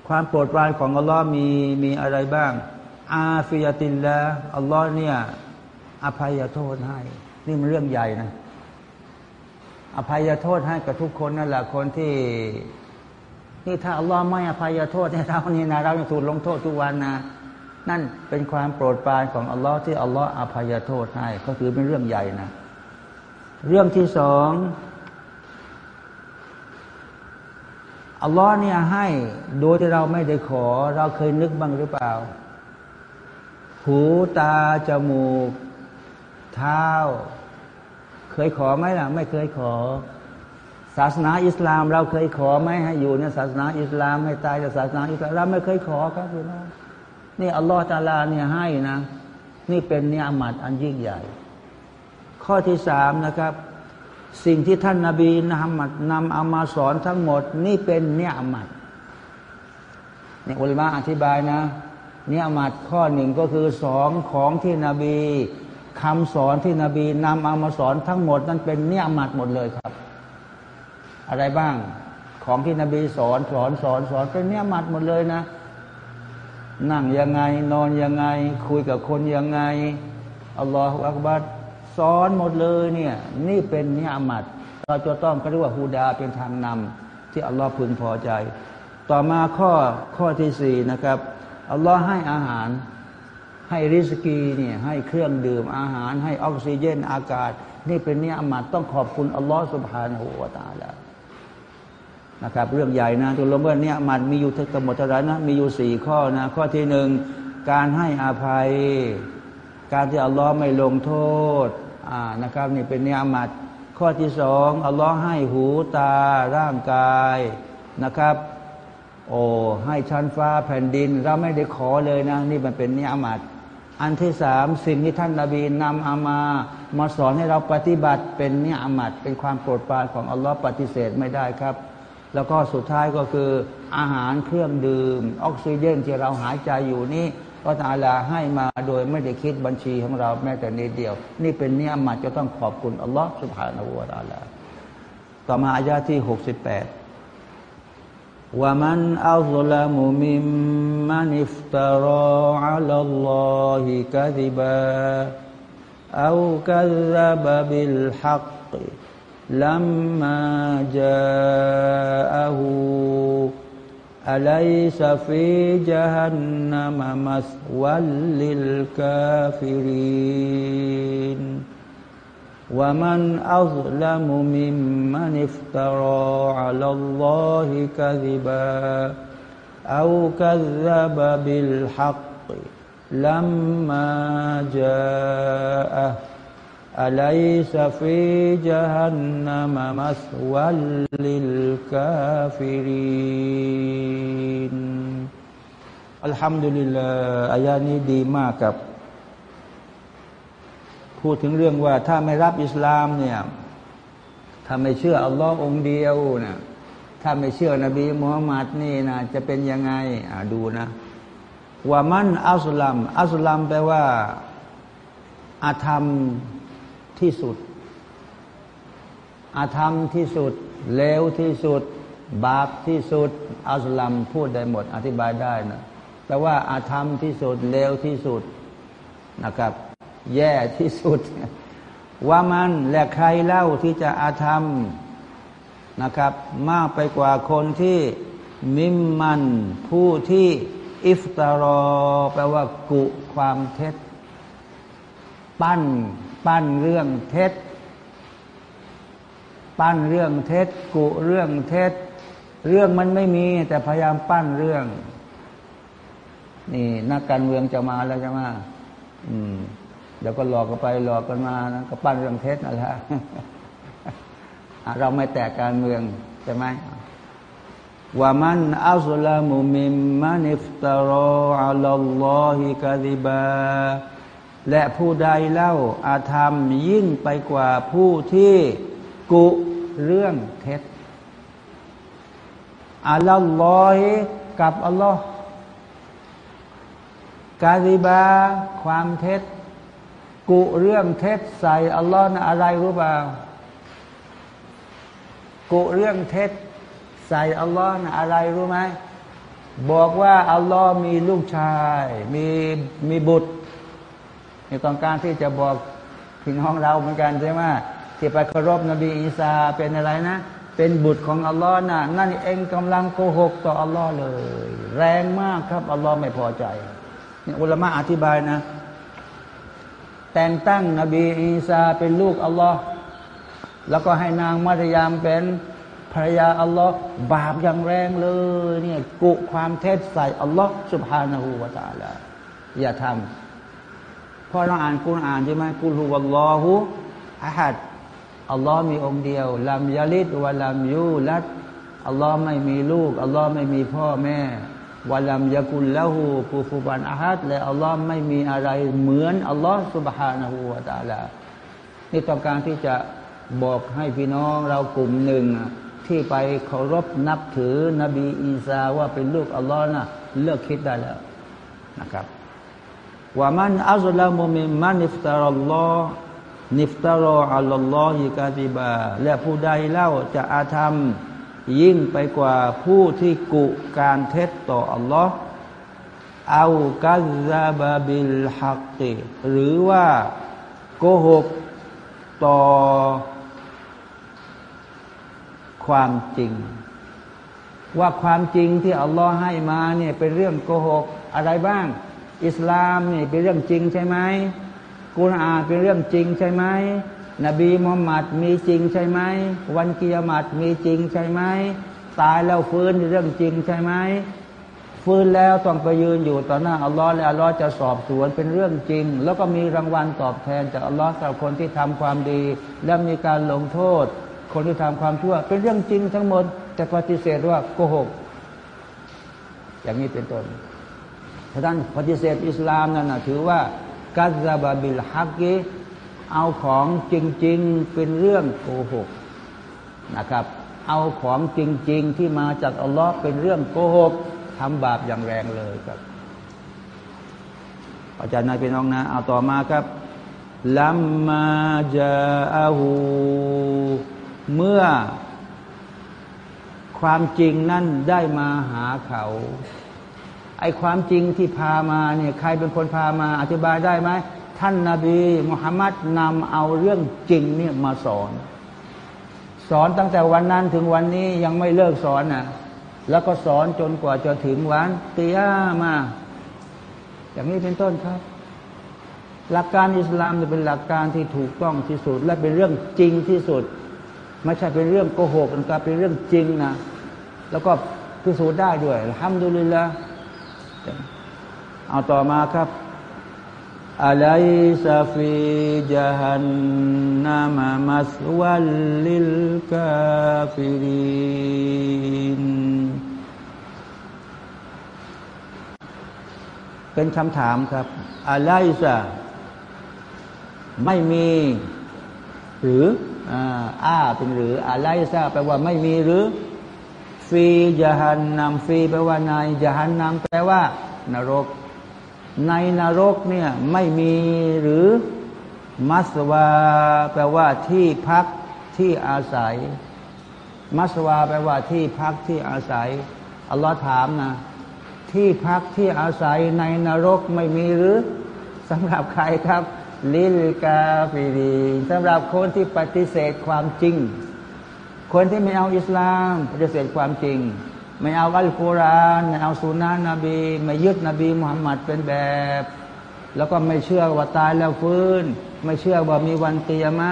[SPEAKER 1] ความโปรดปรานของอัลลอฮ์มีมีอะไรบ้าง عافية اللهอัลลอฮ์เนี่ยอภัยโทษให้ นี่มันเรื่องใหญ่นะ อภัยโทษให้กับทุกคนนั่นแหละคนที่ นี่ถ้าอัลลอฮ์ไม่อภัยโทษให้เรานี่นะเราจะถูกลงโทษทุกวันนะนั่นเป็นความโปรดปรานของอัลลอฮ์ที่อัลลอฮ์อภัยโทษให้ ก็คือเป็นเรื่องใหญ่นะ เรื่องที่สอง อัลลอฮ์เนี่ยให้โดยที่เราไม่ได้ขอ เราเคยนึกบ้างหรือเปล่า หูตา จมูก เท้า เคยขอไหมล่ะ ไม่เคยขอ ศาสนาอิสลาม เราเคยขอไหมให้อยู่ในศาสนาอิสลามให้ตายจากศาสนาอิสลามเราไม่เคยขอครับพี่น้องนี่อัลลอฮฺตาลาเนี่ยให้นะ นี่เป็นเนียมัดอันยิ่งใหญ่ ข้อที่สามนะครับ สิ่งที่ท่านนาบีนำมัดนำเอามาสอนทั้งหมด นี่เป็นเนียมัดเนี่ยอุลมะอธิบายนะเนี่ยมัดข้อหนึ่งก็คือสองของที่นบีคำสอนที่นบีนำเอามาสอนทั้งหมด นั้นเป็นเนี่ยมัดหมดเลยครับ อะไรบ้างของที่นบีสอนสอนสอนสอนเป็นเนี่ยมัดหมดเลยนะ นั่งยังไง นอนยังไง คุยกับคนยังไงอัลลอฮฺอักบัด สอนหมดเลยเนี่ยนี่เป็นเนี่ยมัดเราจะต้องเขาเรียกว่าฮูดาเป็นทางนำที่อัลลอฮฺพึงพอใจ ต่อมาข้อข้อที่สี่นะครับอัลลอฮ์ให้อาหารให้ริสกีเนี่ยให้เครื่องดื่มอาหาร ให้ออกซิเจนอากาศ นี่เป็นเนี่ยอามัดต้องขอบคุณอัลลอฮ์สุบฮานาหูวาตาละนะครับเรื่องใหญ่นะตัวลงว่าเนี่ยมันมีอยู่ทั้งหมดเท่าไหร่นะมีอยู่สี่ข้อนะข้อที่หนึ่งการให้อภัย การที่อัลลอฮ์ไม่ลงโทษอ่านะครับนี่เป็นเนี่ยมัดข้อที่สองอัลลอฮ์ให้หูตาร่างกายนะครับ โอ้ให้ชั้นฟ้าแผ่นดิน เราไม่ได้ขอเลยนะ นี่มันเป็นเนิยมัดอันที่สามสิ่งที่ท่านนาบีนำเอามา มาสอนให้เราปฏิบัติเป็นเนิยมัดเป็นความโปรดปรานของอัลลอฮ์ปฏิเสธไม่ได้ครับ แล้วก็สุดท้ายก็คืออาหารเครื่องดื่ม ออกซิเจนที่เราหายใจอยู่นี่ ก็ตาลาให้มาโดยไม่ได้คิดบัญชีของเราแม้แต่นิดเดียว นี่เป็นนิยมัดจะต้องขอบคุณอัลลอฮ์สุบฮานาอูวาตาลาต่อมาอายาที่หกสิบแปด ومن أظلم ممن افترى على الله كذبا أو كذب بالحق لما جاءه أليس في جهنم مثوى للكافرين؟ ومن أظلم ممن افترى على الله كذبا أو كذب بالحق لما جاءه. أليس في جهنم مثوى للكافرين الحمد لله อายานี้ดีมากครับพูดถึงเรื่องว่าถ้าไม่รับอิสลามเนี่ย ถ้าไม่เชื่ออัลลอฮ์องเดียวนะถ้าไม่เชื่อนบีมุฮัมมัดนี่นะจะเป็นยังไงอ่าดูนะ ว่ามันอัสลัมอัสลัมแปลว่า อาธรรม ที่สุด อาธรรมที่สุด เลวที่สุด บาปที่สุด อัสลัมพูดได้หมด อธิบายได้นะแต่ว่าอาธรรมที่สุด เลวที่สุดนะครับ แย่ที่สุด ว่ามันและใครเล่าที่จะอาธรรมนะครับ มากไปกว่าคนที่มิมมันผู้ที่อิฟตารอแปลว่ากุความเท็จ ปั้น ปั้นเรื่องเท็จ ปั้นเรื่องเท็จ กุเรื่องเท็จ เรื่องมันไม่มี แต่พยายามปั้นเรื่อง นี่นักการเมืองจะมาแล้วจะมาอืมเดี๋ยวก็หลอกกันไปหลอกกันมานะก็ปั้นเรื่องเท็จนั่นแหละเราไม่แตกการเมืองใช่ไหมว่ามันอัลลามุมิมมานิฟตารออัลลอฮิกาดิบา และผู้ใดเล่าอาธรรมยิ่งไปกว่าผู้ที่กุเรื่องเท็จอัลลอฮิกับอัลลอฮ์กาดิบา ความเท็จ กุเรื่องเท็จใส่อัลลอฮ์นะอะไรรู้เปล่ากุเรื่องเท็จ ใส่อัลลอฮ์นะอะไรรู้ไหมบอกว่าอัลลอฮ์มีลูกชาย มีมีบุตร ในต้องการที่จะบอกพี่น้องเราเหมือนกันใช่ไหมที่ไปเคารพนบีอีสาเป็นอะไรนะ เป็นบุตรของอัลลอฮ์นะนั่นเองกำลังโกหกต่ออัลลอฮ์เลย แรงมากครับอัลลอฮ์ไม่พอใจนี่อุลามะอธิบายนะ แต่งตั้งนบีอีสาเป็นลูกอัลลอฮ์แล้วก็ให้นางมารยามเป็นภรรยาอัลลอฮ์บาปอย่างแรงเลยเนี่ยกุความเท็จใส่อัลลอฮ์สุบฮานาหูวาตาละอย่าทำ พอเราอ่านกุณอ่านใช่ไหมกุลฮุวัลลอฮุอะฮัดอัลลอฮ์มีองค์เดียวลำยาลิดวะลำยูลัดอัลลอฮ์ไม่มีลูกอัลลอฮ์ไม่มีพ่อแม่วะลำยากุลละหูปูฟุบันอาฮัดและอัลลอฮ์ไม่มีอะไรเหมือนอัลลอฮ์สุบฮานาหูวาตาละนี่ต้องการที่จะบอกให้พี่น้องเรากลุ่มหนึ่งที่ไปเคารพนับถือนบีอีสาว่าเป็นลูกอัลลอฮ์นะเลิกคิดได้แล้วนะครับ ว่ามันอัลลอฮ์มุมิมันนิฟตารอัลลอฮ์นิฟตารออัลลอฮิกาติบา และผู้ใดเล่าจะอาธรรม ยิ่งไปกว่าผู้ที่กุการเท็จต่ออัลลอฮ์เอากัซาบาบิลฮักติหรือว่าโกหกต่อความจริง ว่าความจริงที่อัลลอฮ์ให้มาเนี่ยเป็นเรื่องโกหกอะไรบ้าง อิสลามเนี่ยเป็นเรื่องจริงใช่ไหมกุรอานเป็นเรื่องจริงใช่ไหมนบีมุฮัมมัดมีจริงใช่ไหมวันกิยามัดมีจริงใช่ไหมตายแล้วฟื้นเรื่องจริงใช่ไหมฟื้นแล้วต้องไปยืนอยู่ต่อหน้าอัลลอฮ์และอัลลอฮ์จะสอบสวนเป็นเรื่องจริง แล้วก็มีรางวัลตอบแทนจากอัลลอฮ์สำหรับคนที่ทำความดี และมีการลงโทษ คนที่ทำความชั่ว เป็นเรื่องจริงทั้งหมดแต่ปฏิเสธว่าโกหก อย่างนี้เป็นต้น ท่านปฏิเสธอิสลามนั่นนะถือว่ากัซาบาบิลฮักกีเอาของจริง ๆ เป็นเรื่องโกหกนะครับ เอาของจริง ๆ ที่มาจากอัลลอฮ์เป็นเรื่องโกหกทำบาปอย่างแรงเลยครับ อาจารย์นายเป็นน้องนะ เอาต่อมาครับลัมมาจาอาหูเมื่อความจริงนั่นได้มาหาเขา ไอความจริงที่พามาเนี่ยใครเป็นคนพามาอธิบายได้ไหมท่านนาบีมุฮัมมัดนำเอาเรื่องจริงเนี่ยมาสอน สอนตั้งแต่วันนั้นถึงวันนี้ยังไม่เลิกสอนนะแล้วก็สอนจนกว่าจะถึงวันเตียมา อย่างนี้เป็นต้นครับ หลักการอิสลามเป็นหลักการที่ถูกต้องที่สุด และเป็นเรื่องจริงที่สุด ไม่ใช่เป็นเรื่องโกหกมันกายเป็นเรื่องจริงนะแล้วก็พิสูจน์ได้ด้วยทำดูเลยละ เอาต่อมาครับอะไรซาฟีจฮันนามามัสวัลลิลกาฟิรินเป็นคำถามครับอะไรซะไม่มีหรืออ้าเป็นหรืออะไรทราแปลว่าไม่มีหรือ ฟียาหันนำฟีแปลว่านายยาหันนำแปลว่า นรก ในนรกเนี่ยไม่มีหรือมัสวา แปลว่าที่พักที่อาศัย มัสวา แปลว่าที่พักที่อาศัยอัลลอฮ์ถามนะที่พักที่อาศัยในนรกไม่มีหรือสำหรับใครครับ ลิลกาฟิรีสำหรับคนที่ปฏิเสธความจริง คนที่ไม่เอาอิสลามปฏิเสธความจริง ไม่เอาอัลกุรอานไม่เอาสุนานะนบี ไม่ยึดนบีมุฮัมมัดเป็นแบบ แล้วก็ไม่เชื่อว่าตายแล้วฟื้น ไม่เชื่อว่ามีวันเตียมะ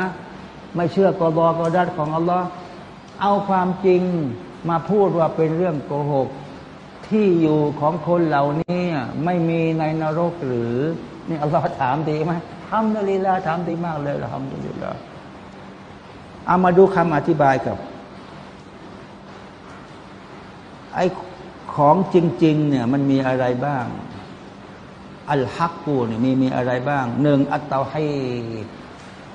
[SPEAKER 1] ไม่เชื่อกอบอกอดัดของอัลลอฮ์เอาความจริงมาพูดว่าเป็นเรื่องโกหก ที่อยู่ของคนเหล่านี้ไม่มีในนรกหรือ นี่อัลลอฮ์ถามดีไหมทำดุลิลาถามดีมากเลยทำดุลิลา เอามาดูคำอธิบายกับไอ้ของจริงๆเนี่ยมันมีอะไรบ้าง อัลฮักกูเนี่ยมีมีอะไรบ้างหนึ่งอัตตาให้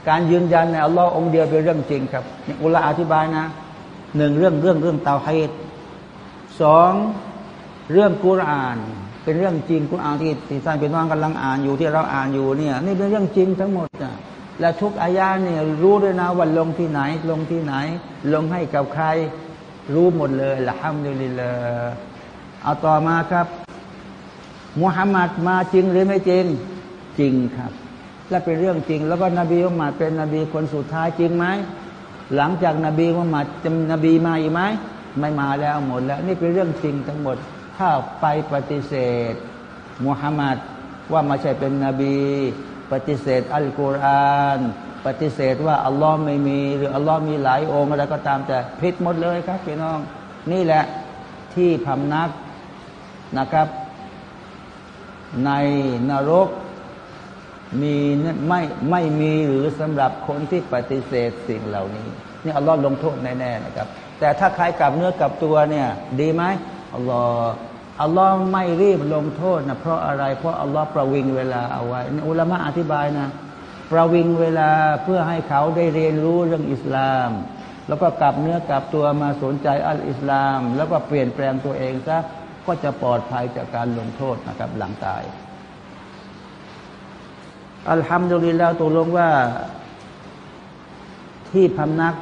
[SPEAKER 1] การยืนยันในอัลลอฮ์องเดียวเป็นเรื่องจริงครับอุลาอธิบายนะหนึ่งเรื่องเรื่องเรื่องเตาไฮดสองเรื่องกุราน เป็นเรื่องจริงกุรอานที่ที่ท่านเป็นว่างกำลังอ่านอยู่ที่เราอ่านอยู่เนี่ยนี่เป็นเรื่องจริงทั้งหมดนะ และทุกอายาเนี่ยรู้ด้วยนะว่าลงที่ไหน ลงที่ไหน ลงให้กับใคร รู้หมดเลยละฮัมดุลิลลาเอาต่อมาครับมุฮัมมัดมาจริงหรือไม่จริง จริงครับ และเป็นเรื่องจริง แล้วก็นบีมุฮัมมัดเป็นนบีคนสุดท้ายจริงไหมหลังจากนาบีมุฮัมมัดจะนบีมาอีกไหมไม่มาแล้วหมดแล้ว นี่เป็นเรื่องจริงทั้งหมด ถ้าไปปฏิเสธมุฮัมมัดว่าไม่ใช่เป็นนบี ปฏิเสธอัลกุรอาน ปฏิเสธว่าอัลลอฮ์ไม่มี หรืออัลลอฮ์มีหลายองค์อะไรก็ตามแต่ผิดหมดเลยครับพี่น้อง นี่แหละที่พำนักนะครับ ในนรกมีไม่ไม่มีหรือสำหรับคนที่ปฏิเสธสิ่งเหล่านี้นี่อัลลอฮ์ลงโทษแน่ๆนะครับ แต่ถ้าใครกลับเนื้อกลับตัวเนี่ย ดีไหมอัลลอฮ์ อัลลอฮ์ไม่รีบลงโทษนะเพราะอะไร เพราะอัลลอฮ์ประวิงเวลาเอาไว้อุลามะอธิบายนะ ประวิงเวลาเพื่อให้เขาได้เรียนรู้เรื่องอิสลาม แล้วก็กลับเนื้อกลับตัวมาสนใจอัลอิสลาม แล้วก็เปลี่ยนแปลงตัวเองซะก็จะปลอดภัยจากการลงโทษนะครับหลังตาย อัลฮัมดุลิลลาห์ตกลงว่าที่พำนัก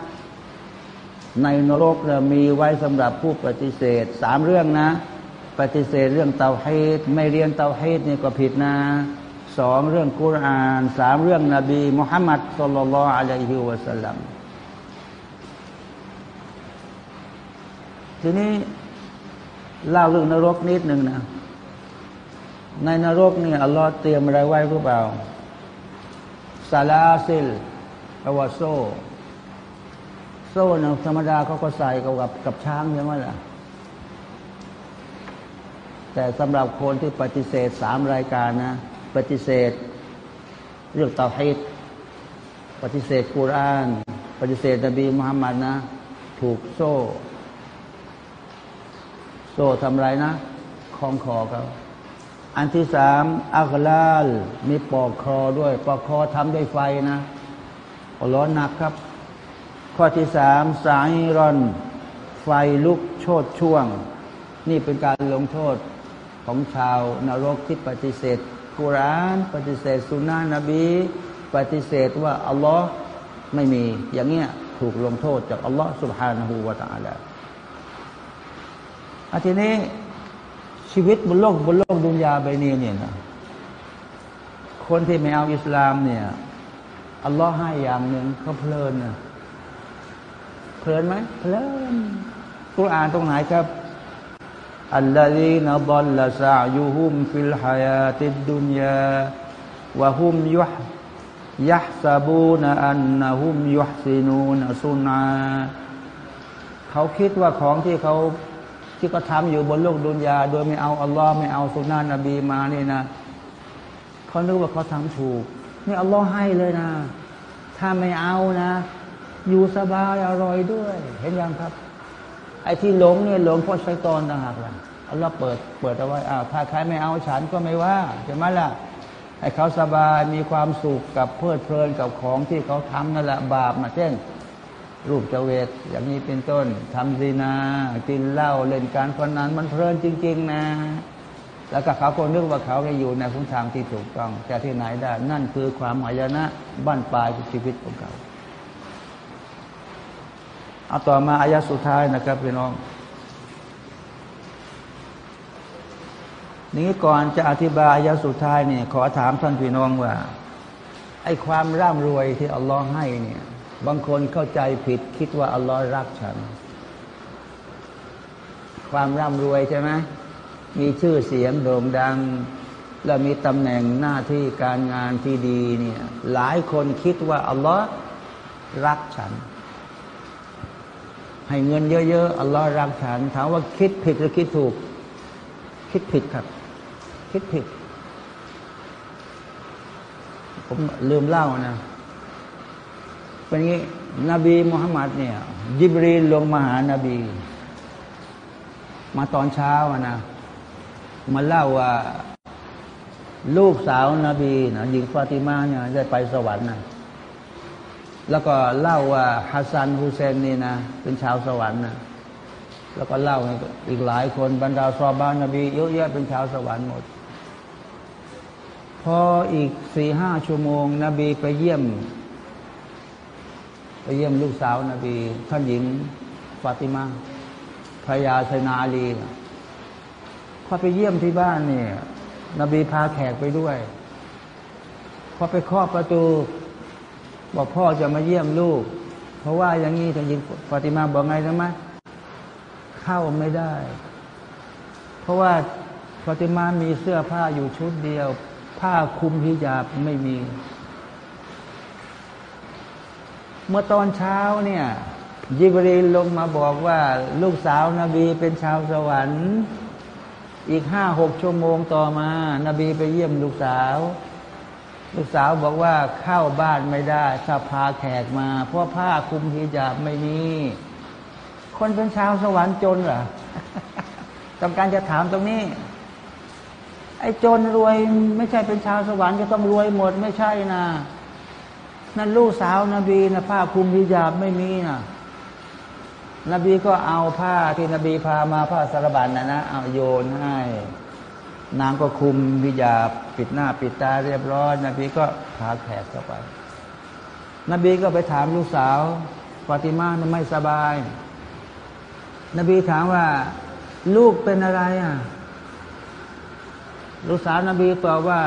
[SPEAKER 1] ในนรกมีไว้สำหรับผู้ปฏิเสธสามเรื่องนะ ปฏิเสธเรื่องเตาฮีดไม่เรียนเตาฮีดนี่ก็ผิดนะสองเรื่องกุรานสามเรื่องนบีมุฮัมมัดสุลลัลอะลัยฮิวะสัลลัมทีนี้เล่าเรื่องนรกนิดหนึ่งนะ ในนรกนี่อัลลอฮ์เตรียมอะไรไว้รือเปล่าซาลาซิลแปลว่าโซ โซ่นะธรรมดาเขาก็ใส่กับกับช้างใช่ไหมล่ะ แต่สำหรับคนที่ปฏิเสธสามรายการนะ ปฏิเสธ เรื่องเตาฮิดปฏิเสธกุราน ปฏิเสธนบีมุฮัมมัดนะ ถูกโซ่ โซ่ทำไรนะคล้องคอเขาอันที่สามอักลาล มีปอกคอด้วยปอกคอทำด้วยไฟนะร้อนหนักครับ ข้อที่สามสายรอน ไฟลุกโชดช่วง นี่เป็นการลงโทษ ของชาวนรกที่ปฏิเสธกุราน ปฏิเสธสุนานะนบี ปฏิเสธว่า อัลลอฮ์ไม่มี อย่างเงี้ยถูกลงโทษจากอัลลอฮ์ سبحانه และ تعالى อาทีนี้ชีวิตบนโลกบนโลกดุนยาใบนี้เนี่ยนะคนที่ไม่เอาอิสลามเนี่ยอัลลอฮ์ให้อย่างหนึ่งเขาเพลินนะเพลินไหมเพลินกุรอานตรงไหนครับ الذين ضل سعيهم في الحياة الدنياวะฮุมยุฮยัฮซาบูนอันนะฮุมยุฮซินูนสุนาเขาคิดว่าของที่เขาที่เขาทาอยู่บนโลกดุนยา โดยไม่เอาอัลลอฮ์ไม่เอาสุนานะนบีมานี่นะเขานึกว่าเขาทำถูกนี่อัลลอฮ์ให้เลยนะ ถ้าไม่เอานะ อยู่สบายอร่อยด้วย เห็นยังครับ ไอ้ที่หลงเนี่ยหลงเพราะชัยตอนต่างหากล่ะอัลลอฮ์เปิดเปิดเอาไว้อ้าวถ้าใครไม่เอาฉันก็ไม่ว่าใช่ไหมล่ะให้เขาสบายมีความสุขกับเพลิดเพลินกับของที่เขาทำนั่นแหละบาปมาเช่น รูปเจเวตอย่างนี้เป็นต้นทำซีนา กินเหล้าเล่นการพนันมันเพลินจริง ๆ นะ แล้วก็เขาคนนึกว่าเขาจะอยู่ในคุณทางที่ถูกต้องแต่ที่ไหนได้ นั่นคือความหายนะบ้านปลายชีวิตของเขา เอาต่อมาอายะสุดท้ายนะครับพี่น้องนี้ก่อนจะอธิบายอายะสุดท้ายเนี่ยขอถามท่านพี่น้องว่าไอ้ความร่ำรวยที่อัลลอฮ์ให้เนี่ย บางคนเข้าใจผิดคิดว่าอัลลอฮ์รักฉัน ความร่ำรวยใช่ไหมมีชื่อเสียงโด่งดัง และมีตำแหน่งหน้าที่การงานที่ดีเนี่ย หลายคนคิดว่าอัลลอฮ์รักฉัน ให้เงินเยอะๆอัลลอฮ์รักฉันถามว่าคิดผิดหรือคิดถูก คิดผิดครับ คิดผิด ผมลืมเล่านะเป็นงี้นบีมุฮัมมัดเนี่ยยิบรีลลงมาหานาบี มาตอนเช้านะ มาเล่าว่า ลูกสาวนาบีนะหญิงฟาติมาเนี่ยได้ไปสวรรค์นะ แล้วก็เล่าว่าฮัสซันฮุเซนนี่นะ เป็นชาวสวรรค์นะแล้วก็เล่าให้อีกหลายคนบรรดาซอบ้านนบีเยอะแยะเป็นชาวสวรรค์หมด พออีกสี่ห้าชั่วโมง นบีไปเยี่ยม ไปเยี่ยมลูกสาวนาบี ท่านหญิงฟาติมาภรรยาไซนาอาลีนะพอไปเยี่ยมที่บ้านเนี่ย นบีพาแขกไปด้วย พอไปเคาะประตู บอกพ่อจะมาเยี่ยมลูก เพราะว่าอย่างนี้ท่านหญิงฟาติมาบอกไงรู้ไหมเข้าไม่ได้ เพราะว่าฟาติมามีเสื้อผ้าอยู่ชุดเดียว ผ้าคลุมฮิญาบไม่มี เมื่อตอนเช้าเนี่ยยิบรีลงมาบอกว่า ลูกสาวนาบีเป็นชาวสวรรค์ อีกห้าหกชั่วโมงต่อมานบีไปเยี่ยมลูกสาว ลูกสาวบอกว่าเข้าบ้านไม่ได้ถ้าพาแขกมา เพราะผ้าคลุมฮิญาบไม่มีคนเป็นชาวสวรรค์จนเหรอต้องการจะถามตรงนี้ ไอ้จนรวยไม่ใช่เป็นชาวสวรรค์จะต้องรวยหมดไม่ใช่นะนั่นลูกสาวนาบีนะผ้าคลุมฮิญาบไม่มีนะนบีก็เอาผ้าที่นบีพามาผ้าสารบัญนนะนะเอาโยนให้ นางก็คุมวิญาปิดหน้าปิดตาเรียบร้อยนบีก็พาแขกเข้าไป นบีก็ไปถามลูกสาวฟาติมาไม่สบาย นบีถามว่า ลูกเป็นอะไรอะลูกสาวนบีตอบว่า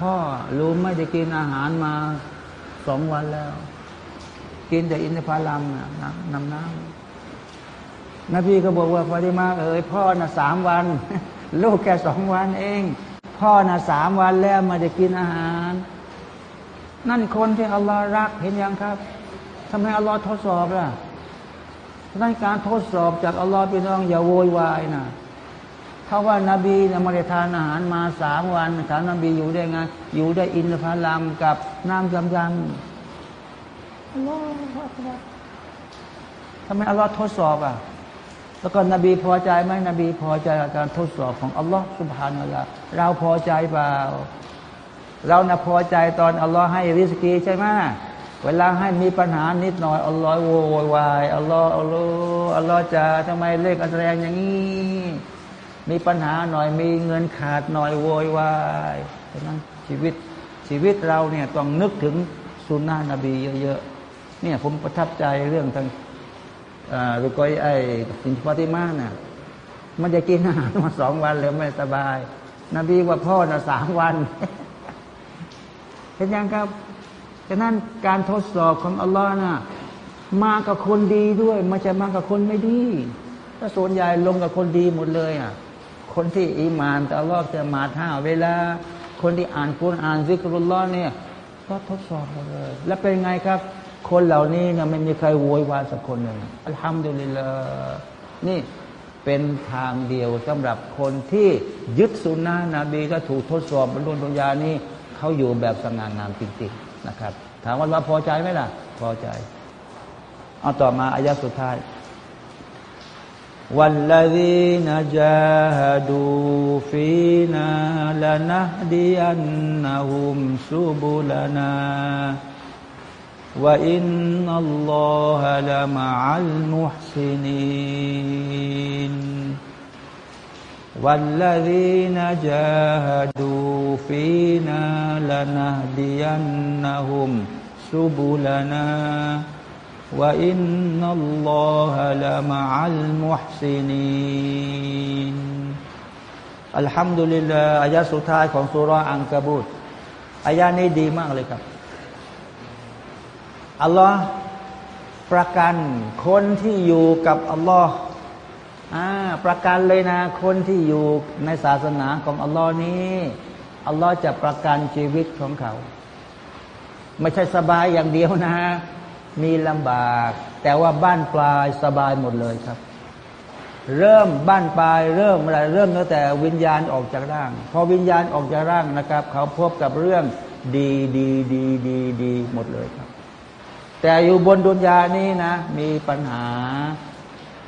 [SPEAKER 1] พ่อลูกไม่ได้กินอาหารมาสองวันแล้ว กินแต่อินทผลัมน้ำน้ำน้ำนบีก็บอกว่าฟาติมาเอ๋ยพ่อน่ะสามวัน ลูกแค่สองวันเอง พ่อน่ะสามวันแล้วไมาได้กินอาหาร นั่นคนที่อัลลอฮ์รักเห็นยังครับทำไมอัลลอฮ์ทดสอบล่ะนั่นการทดสอบจากอัลลอฮ์พี่น้องอย่าโวยวายนะถ้าว่านาบีเนี่ยมาได้ทานอาหารมาสามวันถามนบีอยู่ได้ไงอยู่ได้อินทผลัมกับน้ำจำยังอัลลอฮ์ทำไมอัลลอฮ์ทดสอบอะ แล้วก็นบีพอใจไหมนบีพอใจกับการทดสอบของอัลลอฮ์สุบฮานาละเราพอใจเปล่า เรานะพอใจตอนอัลลอฮ์ให้ริสกีใช่ไหมเวลาให้มีปัญหานิดหน่อยอัลลอฮ์โวยวายอัลลอฮ์อัลลอฮ์อัลลอฮ์จะทำไมเลขอันแรงอย่างนี้ มีปัญหาหน่อยมีเงินขาดหน่อยโวยวายฉะนั้นชีวิตชีวิตเราเนี่ยต้องนึกถึงสุนนะนบีเยอะๆเนี่ยผมประทับใจเรื่องทาง ลูกก้อยไอ้สินฟาติมาน่ะมันจะกินอาหารมาสองวันแล้วไม่สบาย นบีว่าพ่อน่ะสามวันเห็นยังครับฉะนั้นการทดสอบของอัลลอฮ์น่ะมากับคนดีด้วย มันจะมากับคนไม่ดีถ้าส่วนใหญ่ลงกับคนดีหมดเลยอะคนที่อีมานแต่อัลลอฮ์จะมาท่าเวลา คนที่อ่านกุรอ่านซิกรุลลอฮ์เนี่ย ก็ทดสอบหมดเลย แล้วเป็นไงครับ คนเหล่านี้นะไม่มีใครโวยวายสักคนหนึ่งอัลฮัมดุลิลลานี่เป็นทางเดียวสำหรับคนที่ยึดสุนนะนบีก็ถูกทดสอบบรรลุปัญญานี่เขาอยู่แบบสง่างามจริงๆนะครับ ถามว่าพอใจไหมล่ะ พอใจ เอาต่อมาอายะสุดท้ายวันละวีนาจาดูฟีนาลนะดีอันนะฮุมซูบุลนา وإن الله لمع المحسنين والذين جاهدوا فينا لنهدينهم سبلنا وإن الله لمع المحسنين الحمد لله อายะสุดท้ายของสุราอังกบุตอายะนี้ดีมากเลยครับ อัลลอฮ์ประกันคนที่อยู่กับอัลลอฮ์อ่าประกันเลยนะ คนที่อยู่ในศาสนาของอัลลอฮ์นี้อัลลอฮ์จะประกันชีวิตของเขา ไม่ใช่สบายอย่างเดียวนะ มีลำบาก แต่ว่าบ้านปลายสบายหมดเลยครับ เริ่มบ้านปลายเริ่มอะไรเริ่มตั้งแต่วิญญาณออกจากร่าง พอวิญญาณออกจากร่างนะครับ เขาพบกับเรื่องดีดีดีดีดีหมดเลยครับ แต่อยู่บนดุนยานี้นะ มีปัญหา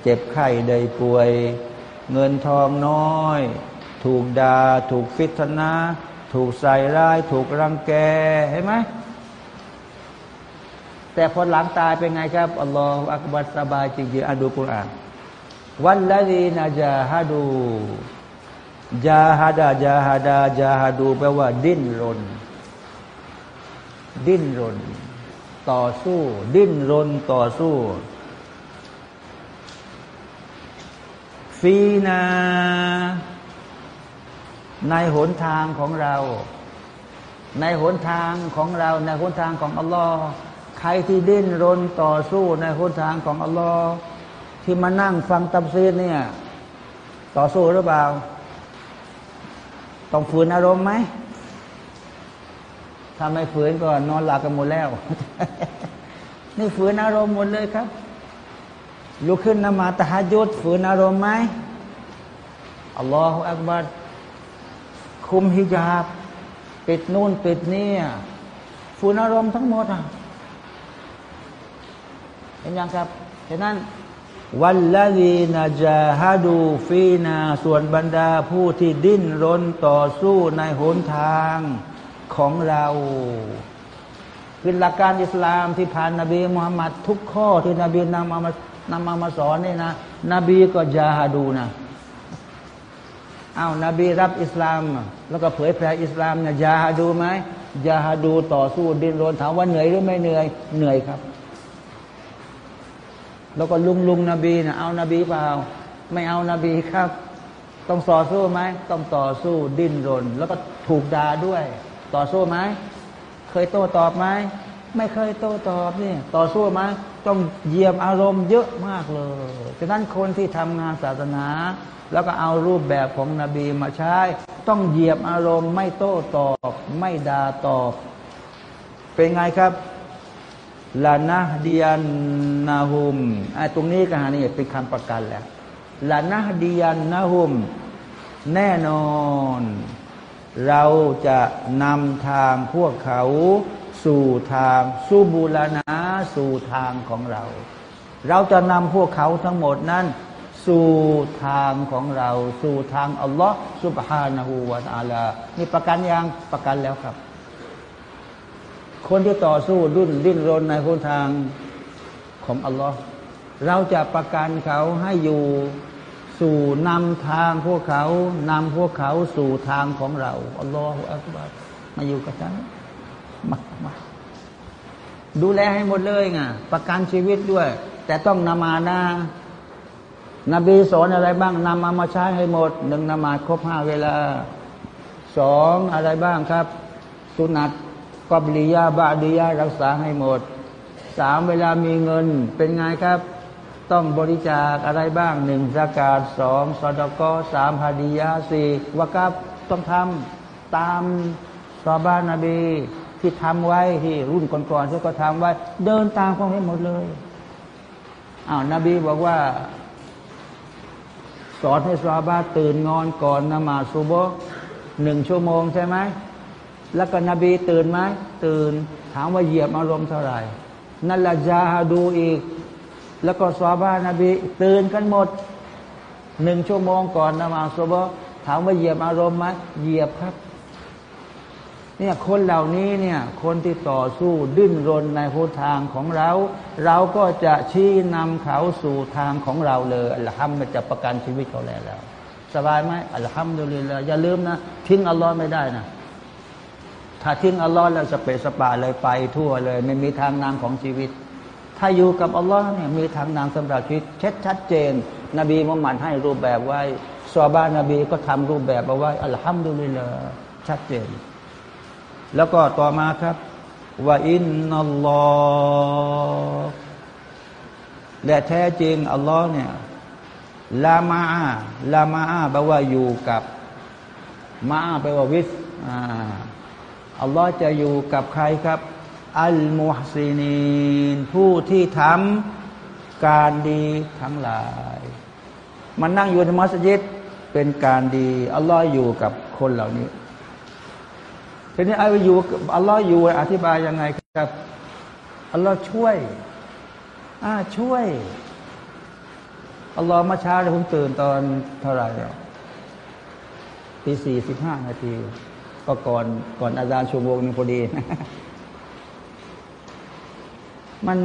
[SPEAKER 1] เจ็บไข้ได้ป่วย เงินทองน้อย ถูกดา่าถูกฟิตนาถูกใส่ร้าย ถูกรังแกเห็นไหมแต่พอหลังตายเป็นไงครับอัลลอฮฺอักบัรสบายจริงๆอ่านดูกุรอานวันละดีนาจาฮัดูจาฮัดาจาฮัดาจาฮัดูแปลว่า ดิ้นรน ดิ้นรน ต่อสู้ ดิ้นรนต่อสู้ ฟีนา ในหนทางของเรา ในหนทางของเรา ในหนทางของอัลลอฮ์ใครที่ดิ้นรนต่อสู้ ในหนทางของอัลลอฮ์ที่มานั่งฟังตับซีดเนี่ย ต่อสู้หรือเปล่า ต้องฝืนอารมณ์ไหม ถ้าไม่ฝืนก็นอนหลับกันหมดแล้ว นี่ฝืนอารมณ์หมดเลยครับ ลุกขึ้นนมาตะฮัยุดฝืนอารมณ์ไหมอัลลอฮฺอักบัดคุมฮิญาบ ปิดนู่นปิดนี่ฝืนอารมณ์ทั้งหมดอะเห็นยังครับฉะนั้นวันละดีนาจาฮาดูฟีนา ส่วนบรรดาผู้ที่ดิ้นรนต่อสู้ในหนทาง ของเรา คือหลักการอิสลามที่ผ่านนบีมุฮัมมัดทุกข้อที่นบีนำมานำมามาสอนนี่นะ นบีก็จาฮาดูนะเอานบีรับอิสลาม แล้วก็เผยแผ่อิสลามเนี่ยยาฮาดูไหมยาฮาดูต่อสู้ดิ้นรนถามว่าเหนื่อยหรือไม่เหนื่อยเหนื่อยครับ แล้วก็ลุงลุงนบีนะเอานาบีเปล่าไม่เอานาบีครับ ต้องต่อสู้ไหมต้องต่อสู้ดิ้นรน แล้วก็ถูกด่าด้วย ต่อสู้ไหมเคยโต้ตอบไหมไม่เคยโต้ตอบนี่ต่อสู้ไหมต้องเยี่ยมอารมณ์เยอะมากเลยฉะนั้นคนที่ทำงานศาสนา แล้วก็เอารูปแบบของนบีมาใช้ ต้องเหยียบอารมณ์ ไม่โต้ตอบ ไม่ด่าตอบ เป็นไงครับลานะดียนนาหุมไอ้ตรงนี้กันนี่เป็นคำประกันแล้วลานะดียนนาหุม แน่นอน เราจะนำทางพวกเขาสู่ทางสู่บูรณาสู่ทางของเรา เราจะนำพวกเขาทั้งหมดนั้น สู่ทางของเรา สู่ทางอัลลอฮ์สุบฮานาหูวาตาลานี่ประกันยังประกันแล้วครับ คนที่ต่อสู้ดุ้นดิ้นรนในหนทางของอัลลอฮ์เราจะประกันเขาให้อยู่ สู่นำทางพวกเขานำพวกเขาสู่ทางของเราอัลลอฮฺอัลลอฮมาอยู่กับฉันมามาดูแลให้หมดเลยไงประกันชีวิตด้วย แต่ต้องนมานานบีสอนอะไรบ้างนำมามาใช้ให้หมดหนึ่งนมาครบห้าเวลาสองอะไรบ้างครับ สุนัตกอบลียาบาดียารักษาให้หมดสามเวลามีเงินเป็นไงครับ ต้องบริจาคอะไรบ้างหนึ่งสกาดสองสอดกอสามฮาดียาสี่วากับต้องทำตามซอบานาบีที่ทำไว้ที่รุ่นก่อนๆที่ก็ทำไว้ เดินตามพวกนี้หมดเลยอ้าวนาบีบอกว่า สอนให้ซาบาตื่นนอนก่อนนมาซูโบหนึ่งชั่วโมงใช่ไหมแล้วก็นบีตื่นไหมตื่นถามว่าเหยียบอารมณ์เท่าไหร่นั่นละจาฮาดูอีก แล้วก็ซาบ้านาบีตื่นกันหมดหนึ่งชั่วโมงก่อนนมาซบถามว่าเหยียบอารมณ์ไหมเหยียบครับเนี่ยคนเหล่านี้เนี่ยคนที่ต่อสู้ดิ้นรนในหนทางของเรา เราก็จะชี้นำเขาสู่ทางของเราเลยอัลฮัมมันจะประกันชีวิตเขาแล้ว สบายไหมอัลฮัมดุลิลละอย่าลืมนะ ทิ้งอัลลอฮ์ไม่ได้นะ ถ้าทิ้งอัลลอฮ์แล้วสเปสปาเลยไปทั่วเลย ไม่มีทางนางของชีวิต ถ้าอยู่กับอัลลอฮ์เนี่ยมีทางนางสำหรับชีวิตชัดชัดเจน นบีมุฮัมมัดให้รูปแบบไว้ซอบ้านนบีก็ทำรูปแบบเอาไว้อัลฮัมดุลิลละชัดเจน แล้วก็ต่อมาครับว่าอินนัลลอฮ์และแท้จริงอัลลอฮ์เนี่ยลามาลามาแปลว่าอยู่กับมาแปลว่าวิสอัลลอฮ์จะอยู่กับใครครับ อัลมุฮซินีนผู้ที่ทำการดีทั้งหลาย มันนั่งอยู่ในมัสยิดเป็นการดีอัลลอฮ์อยู่กับคนเหล่านี้ทีนี้อัลลอฮ์อยู่อัลลอฮ์อยู่อธิบายยังไงครับอัลลอฮ์ช่วยอ่าช่วยอัลลอฮ์มาช้าเลยผมตื่นตอนเท่าไหร่แล้วตีสี่สิบห้านาทีก็ก่อนก่อนอาจารย์ชั่วโมงนึงพอดี มัน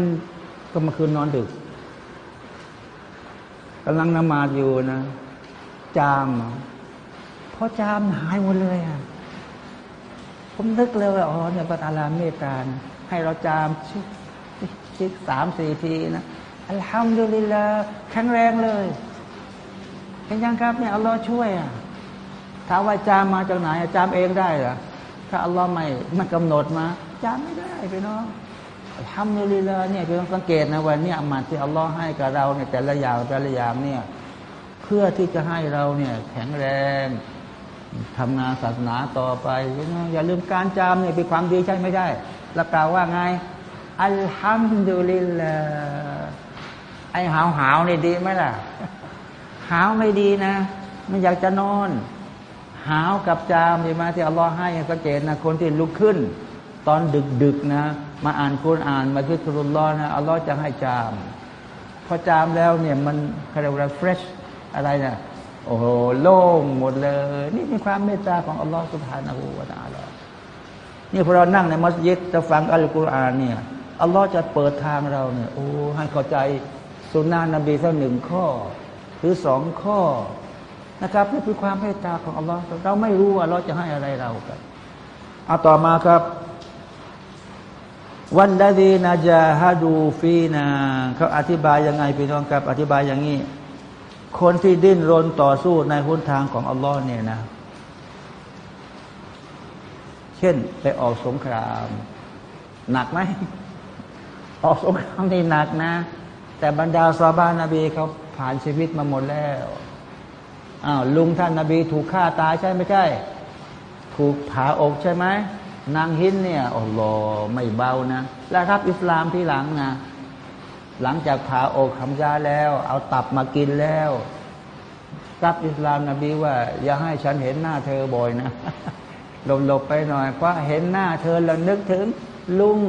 [SPEAKER 1] ก็มาคืนนอนดึกกำลังนมาดอยู่นะ จามพอจามหายหมดเลยอะผมนึกเลยว่าอ๋อเนี่ยพระตาลาเมตตาให้เราจามชิชิสามสี่ทีนะอัลฮัมดุลิลลาแข็งแรงเลยเห็นยังครับเนี่ยอัลลอฮ์ช่วยอะถามว่าจามมาจากไหนจามเองได้เหรอถ้าอัลลอฮ์ไม่ไม่กำหนดมาจามไม่ได้ไปน้อง ทำนุลิลาเนี่ยพี่ต้องสังเกตนะว่าเนี่ยมาที่อัลลอฮ์ให้กับเราเนี่ยแต่ละอย่างแต่ละอย่างเนี่ยเพื่อที่จะให้เราเนี่ยแข็งแรงทำงานศาสนาต่อไปอย่าลืมการจามเนี่ยเป็นความดีใช่ไม่ได้แล้วกล่าวว่าไงอัลฮัมดุลิลลาไอหาวหาวนี่ดีไหมล่ะ หาวไม่ดีนะ มันอยากจะนอน หาวกับจามใช่ไหมที่อัลลอฮ์ให้ก็เจนนะคนที่ลุกขึ้น ตอนดึกๆนะ มาอ่านคุณอ่านมาคิดรุลลอนะอัลลอฮ์จะให้จาม พอจามแล้วเนี่ยมันเขารียกว่า fresh อะไรนะโอ้โหโล่งหมดเลย นี่เป็นความเมตตาของอัลลอฮ์สุบฮานาหูวาตาลอนี่พอเรานั่งในมัสยิดจะฟังอัลกุรอานเนี่ยอัลลอฮ์จะเปิดทางเราเนี่ยโอ้ให้เข้าใจสุนนะนบีสักหนึ่งข้อ หรือสองข้อนะครับนี่คือความเมตตาของอัลลอฮ์เราไม่รู้ว่าเราจะให้อะไรเราครับเอาต่อมาครับ วันดาดีนาจาฮาดูฟีนาเขาอธิบายยังไงพี่น้องครับ อธิบายอย่างนี้ คนที่ดิ้นรนต่อสู้ในหนทางของอัลลอฮ์เนี่ยนะ เช่นไปออกสงคราม หนักไหมออกสงครามนี่หนักนะ แต่บรรดาซาบานาบีเขาผ่านชีวิตมาหมดแล้วอ้าวลุงท่านนาบีถูกฆ่าตายใช่ไม่ใช่ ถูกผาอกใช่ไหม นางฮินเนี่ยโอ้โหไม่เบานะ แล้วรับอิสลามที่หลังนะ หลังจากผ่าอกคำยาแล้ว เอาตับมากินแล้ว รับอิสลามนบีว่า อย่าให้ฉันเห็นหน้าเธอบ่อยนะหลบๆไปหน่อยเพราะเห็นหน้าเธอแล้วนึกถึงลุง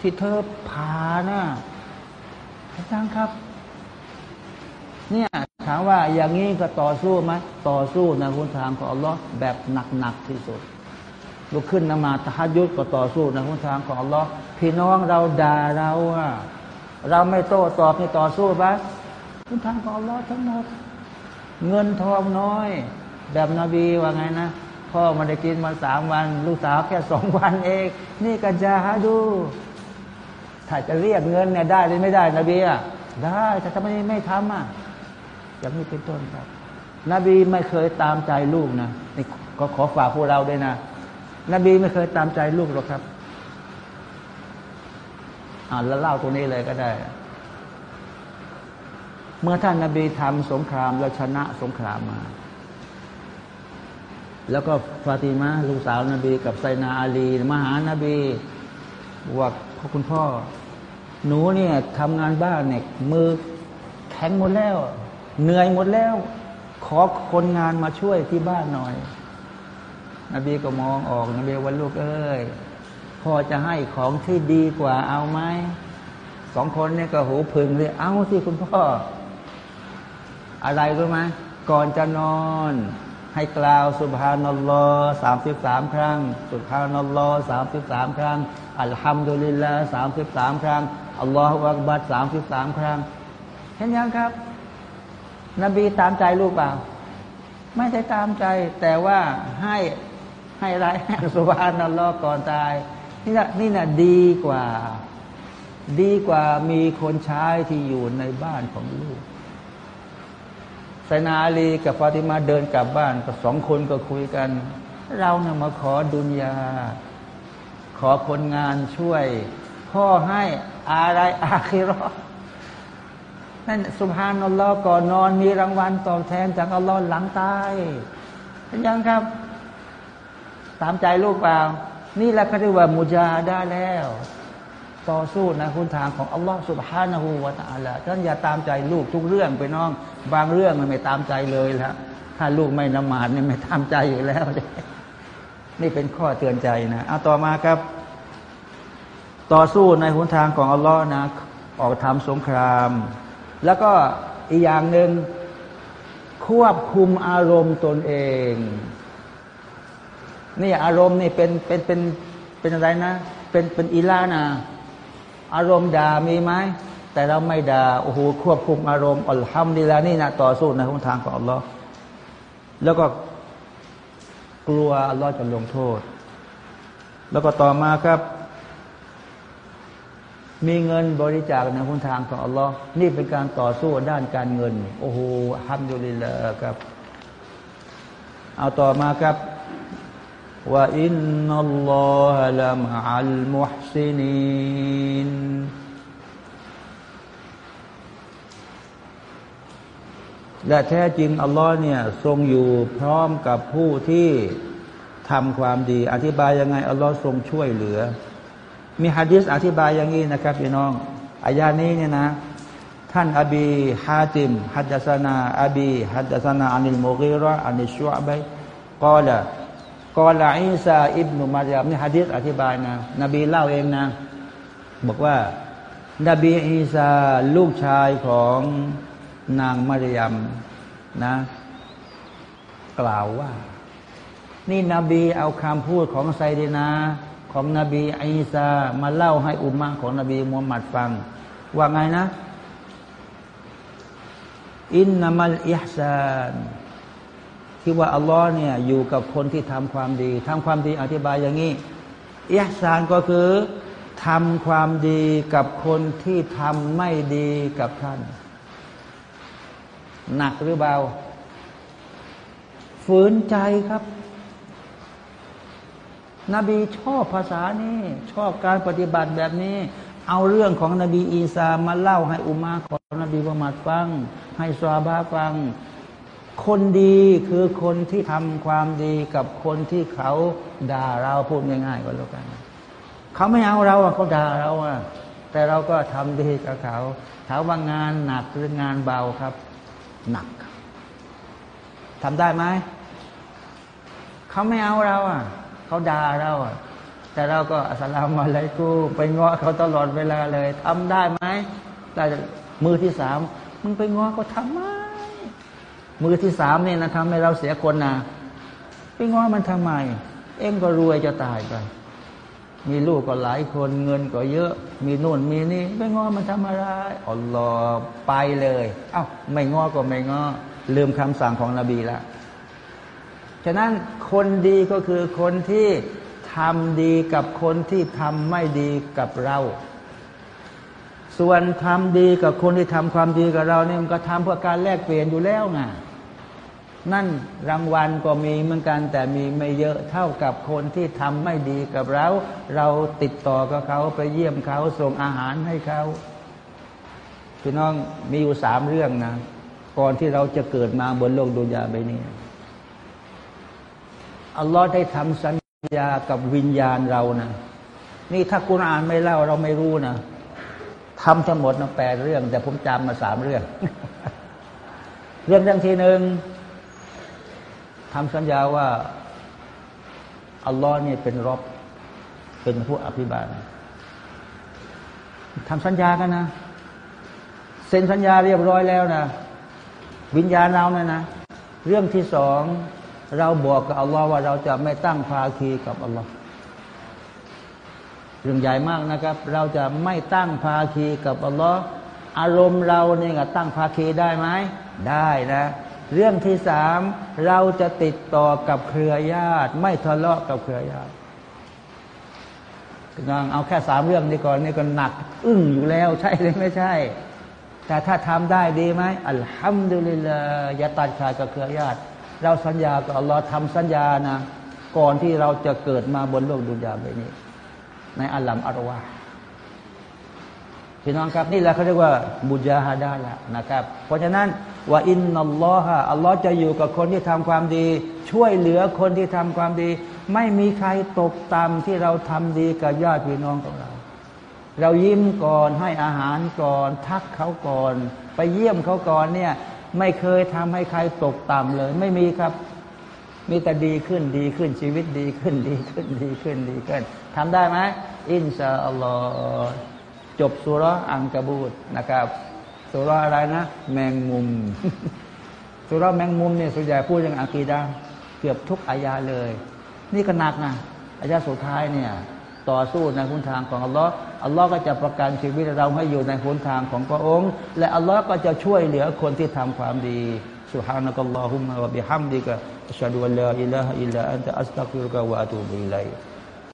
[SPEAKER 1] ที่เธอผ่านะอาจารย์ครับ เนี่ยถามว่าอย่างนี้ก็ต่อสู้ไหมต่อสู้ในคุณทางของอัลลอฮ์แบบหนักๆที่สุด ลุกขึ้นนมาตะฮัดยุดก็ต่อสู้ในคุณทางของอัลลอฮ์พี่น้องเราด่าเราอะเราไม่โต้ตอบนี่ต่อสู้ปะคุณทางของอัลลอฮ์ทั้งหมด เงินทองน้อย แบบนบีว่าไงนะพ่อมาได้กินมาสามวัน ลูกสาวแค่สองวันเอง นี่กัจาฮดู ถ้าจะเรียกเงินเนี่ยได้หรือไม่ได้นบีอะได้แต่ทำไมไม่ทำอะอย่างนี้เป็นต้นครับ นบีไม่เคยตามใจลูกนะนี่ก็ขอฝากพวกเราด้วยนะ นบีไม่เคยตามใจลูกหรอกครับอ่านแล้วเล่าตรงนี้เลยก็ได้ เมื่อท่านนาบีทำสงครามแล้วชนะสงครามมา แล้วก็ฟาติมาลูกสาวนบีกับไซนาอาลีมาหานาบีว่าพ่อคุณพ่อ หนูเนี่ยทำงานบ้านเนี่ยมือแข็งหมดแล้ว เหนื่อยหมดแล้ว ขอคนงานมาช่วยที่บ้านหน่อย นบีก็มองออกนบีว่าลูกเอ้ยพอจะให้ของที่ดีกว่าเอาไหมสองคนเนี่ยก็หูพึงเลยเอาสิคุณพ่อ อะไรรู้ไหมก่อนจะนอน ให้กล่าวสุบฮานัลลอฮ์สามสิบสามครั้ง สุบฮานัลลอฮ์สามสิบสามครั้ง อัลฮัมดุลิลลาห์สามสิบสามครั้งอัลลอฮฺอักบัดสามสิบสามครั้ง เห็นยังครับ นบีตามใจลูกเปล่า ไม่ได้ตามใจแต่ว่าให้ ให้ไรสุบานัลลอฮ์ก่อนตาย นี่นะนี่นะดีกว่า ดีกว่ามีคนใช้ที่อยู่ในบ้านของลูกไซนาลีกับฟาติมาเดินกลับบ้านก็สองคนก็คุยกัน เราเนี่ยมาขอดุนยาขขอคนงานช่วย พ่อให้อะไรอาคิรอนั่นสุภานัลลอฮ์ก่อนนอนมีรางวัลตอบแทนจากอัลลอฮ์หลังตายเป็นยังครับ ตามใจลูกเปล่า นี่แหละเขาเรียกว่ามุจาได้แล้ว ต่อสู้ในคุณทางของอัลลอฮ์สุบฮานาหูวาตาละท่านอย่าตามใจลูกทุกเรื่องไปน้อง บางเรื่องมันไม่ตามใจเลยละถ้าลูกไม่นมาดเนี่ยไม่ตามใจอยู่แล้ว นี่เป็นข้อเตือนใจนะเอาต่อมาครับ ต่อสู้ในหนทางของอัลลอฮ์นะออกทำสงคราม แล้วก็อีกอย่างหนึ่งควบคุมอารมณ์ตนเอง นี่อารมณ์นี่เป็นเป็นเป็นเป็นอะไรนะ เป็นเป็นอีลานะอารมณ์ด่ามีไหมแต่เราไม่ด่าโอ้โหควบคุมอารมณ์อัลฮัมดีลานี่นะต่อสู้ในหนทางของอัลลอฮ์แล้วก็กลัวอัลลอฮ์จะลงโทษ แล้วก็ต่อมาครับ มีเงินบริจาคในหนทางของอัลลอฮ์นี่เป็นการต่อสู้ด้านการเงิน โอ้โหฮัมดุลิลลาห์ครับ เอาต่อมาครับ ว่าอินนัลลอฮะละมะอัลมุฮซินีนและแท้จริง อัลลอฮ์เนี่ยทรงอยู่พร้อมกับผู้ที่ทำความดี อธิบายยังไง อัลลอฮ์ทรงช่วยเหลือ มีฮะดิษอธิบายอย่างนี้นะครับพี่น้องอายานี้เนี่ยนะ ท่านอบีฮาติมฮัดดัสนาอบีฮัดดัสนาอานิลโมกีระอานิชัวบัยกอละ กอละอิสาอิบนุมารยามนี่ฮะดิษอธิบายนะนบีเล่าเองนะ บอกว่า นบีอีสาลูกชายของนางมารยามนะ กล่าวว่า นี่นบีเอาคำพูดของسيدناของนบีอีสามาเล่าให้อุมมะของนบีมูฮัมมัดฟัง ว่าไงนะ อินนามัลอิฮซาน ที่ว่าอัลลอฮ์เนี่ยอยู่กับคนที่ทำความดีทำความดีอธิบายอย่างนี้อิฮซานก็คือทำความดีกับคนที่ทำไม่ดีกับท่าน หนักหรือเบา ฝืนใจครับ นบีชอบภาษานี้ ชอบการปฏิบัติแบบนี้ เอาเรื่องของนบีอีสามาเล่าให้อุมาของนบีมุฮัมมัดฟัง ให้ซาบาฟัง คนดีคือคนที่ทำความดีกับคนที่เขาด่าเราพูดง่ายๆก็แล้วกัน เขาไม่เอาเราอะเขาด่าเราอะแต่เราก็ทำดีกับเขาถามว่างานหนักหรืองานเบาครับ หนักทำได้ไหมเขาไม่เอาเราอะเขาด่าเราอะแต่เราก็อัสลามอะไรกูไปง้อเขาตลอดเวลาเลยทำได้ไหมแต่มือที่สามมึงไปง้อเขาทำไม มือที่สามเนี่ยนะทำให้เราเสียคนนะไปง้อมันทำไม เอ็งก็รวยจะตายไป มีลูกก็หลายคนเงินก็เยอะ มีนู่นมีนี่ไปง้อมันทำอะไรอัลลอฮ์ไปเลยเอ้าไม่ง้อก็ไม่ง้อลืมคำสั่งของนบีละฉะนั้นคนดีก็คือคนที่ทำดีกับคนที่ทำไม่ดีกับเรา ส่วนทำดีกับคนที่ทำความดีกับเราเนี่ยมันก็ทำเพื่อการแลกเปลี่ยนอยู่แล้วไง นั่นรางวัลก็มีเหมือนกันแต่มีไม่เยอะเท่ากับคนที่ทำไม่ดีกับเรา เราติดต่อกับเขาไปเยี่ยมเขาส่งอาหารให้เขาพี่น้องมีอยู่สามเรื่องนะ ก่อนที่เราจะเกิดมาบนโลกดุนยาใบนี้อัลลอฮ์ได้ทำสัญญากับวิญญาณเรานะนี่ถ้าคุณอ่านไม่เล่าเราไม่รู้นะทำทั้งหมดนะแปดเรื่อง แต่ผมจำมาสามเรื่อง เรื่องที่หนึ่ง ทำสัญญาว่าอัลลอฮ์นี่เป็นรบเป็นผู้อภิบาลทำสัญญากันนะเซ็นสัญญาเรียบร้อยแล้วนะวิญญาณเราเนี่ยนะ เรื่องที่สองเราบอกกับอัลลอฮ์ว่าเราจะไม่ตั้งภาคีกับอัลลอฮ์เรื่องใหญ่มากนะครับ เราจะไม่ตั้งภาคีกับอัลลอฮ์อารมณ์เราเนี่ยตั้งภาคีได้ไหมได้นะ เรื่องที่สามเราจะติดต่อกับเครือญาติ ไม่ทะเลาะกับเครือญาตินางเอาแค่สามเรื่องนี้ก่อนนี่ก็หนัก อึ้งอยู่แล้ว ใช่หรือไม่ใช่ แต่ถ้าทำได้ดีไหมอัลฮัมดุลิลลาห์อย่าตัดขาดกับเครือญาติ เราสัญญากับอัลลอฮ์ทำสัญญานะ ก่อนที่เราจะเกิดมาบนโลกดุนยาใบนี้ ในอัลลัมอารวา พี่น้องครับนี่แหละเขาเรียกว่าบุญญาฮาดาละนะครับ เพราะฉะนั้นว่าอินนัลลอฮะอัลลอฮ์จะอยู่กับคนที่ทำความดี ช่วยเหลือคนที่ทำความดี ไม่มีใครตกต่ำที่เราทำดีกับญาติพี่น้องของเรา เรายิ้มก่อนให้อาหารก่อน ทักเขาก่อน ไปเยี่ยมเขาก่อนเนี่ยไม่เคยทำให้ใครตกต่ำเลย ไม่มีครับ มีแต่ดีขึ้นดีขึ้นชีวิตดีขึ้นดีขึ้นดีขึ้นดีขึ้นทำได้ไหมอินชาอัลลอฮ์ จบสุรอังกบูตนะครับสุรอะไรนะ แมงมุม สุรแมงมุมเนี่ยส่วนใหญ่พูดอย่างอากีดาเกือบทุกอายาเลย นี่ก็หนักนะอายาสุดท้ายเนี่ย ต่อสู้ในหนทางของอัลลอฮ์อัลลอฮ์ก็จะประกันชีวิตเราให้อยู่ในหนทางของพระองค์ และอัลลอฮ์ก็จะช่วยเหลือคนที่ทำความดี سبحانك اللهم وبحمدك أشهد أن لا إله إلا أنت أستغفرك وأتوب إليك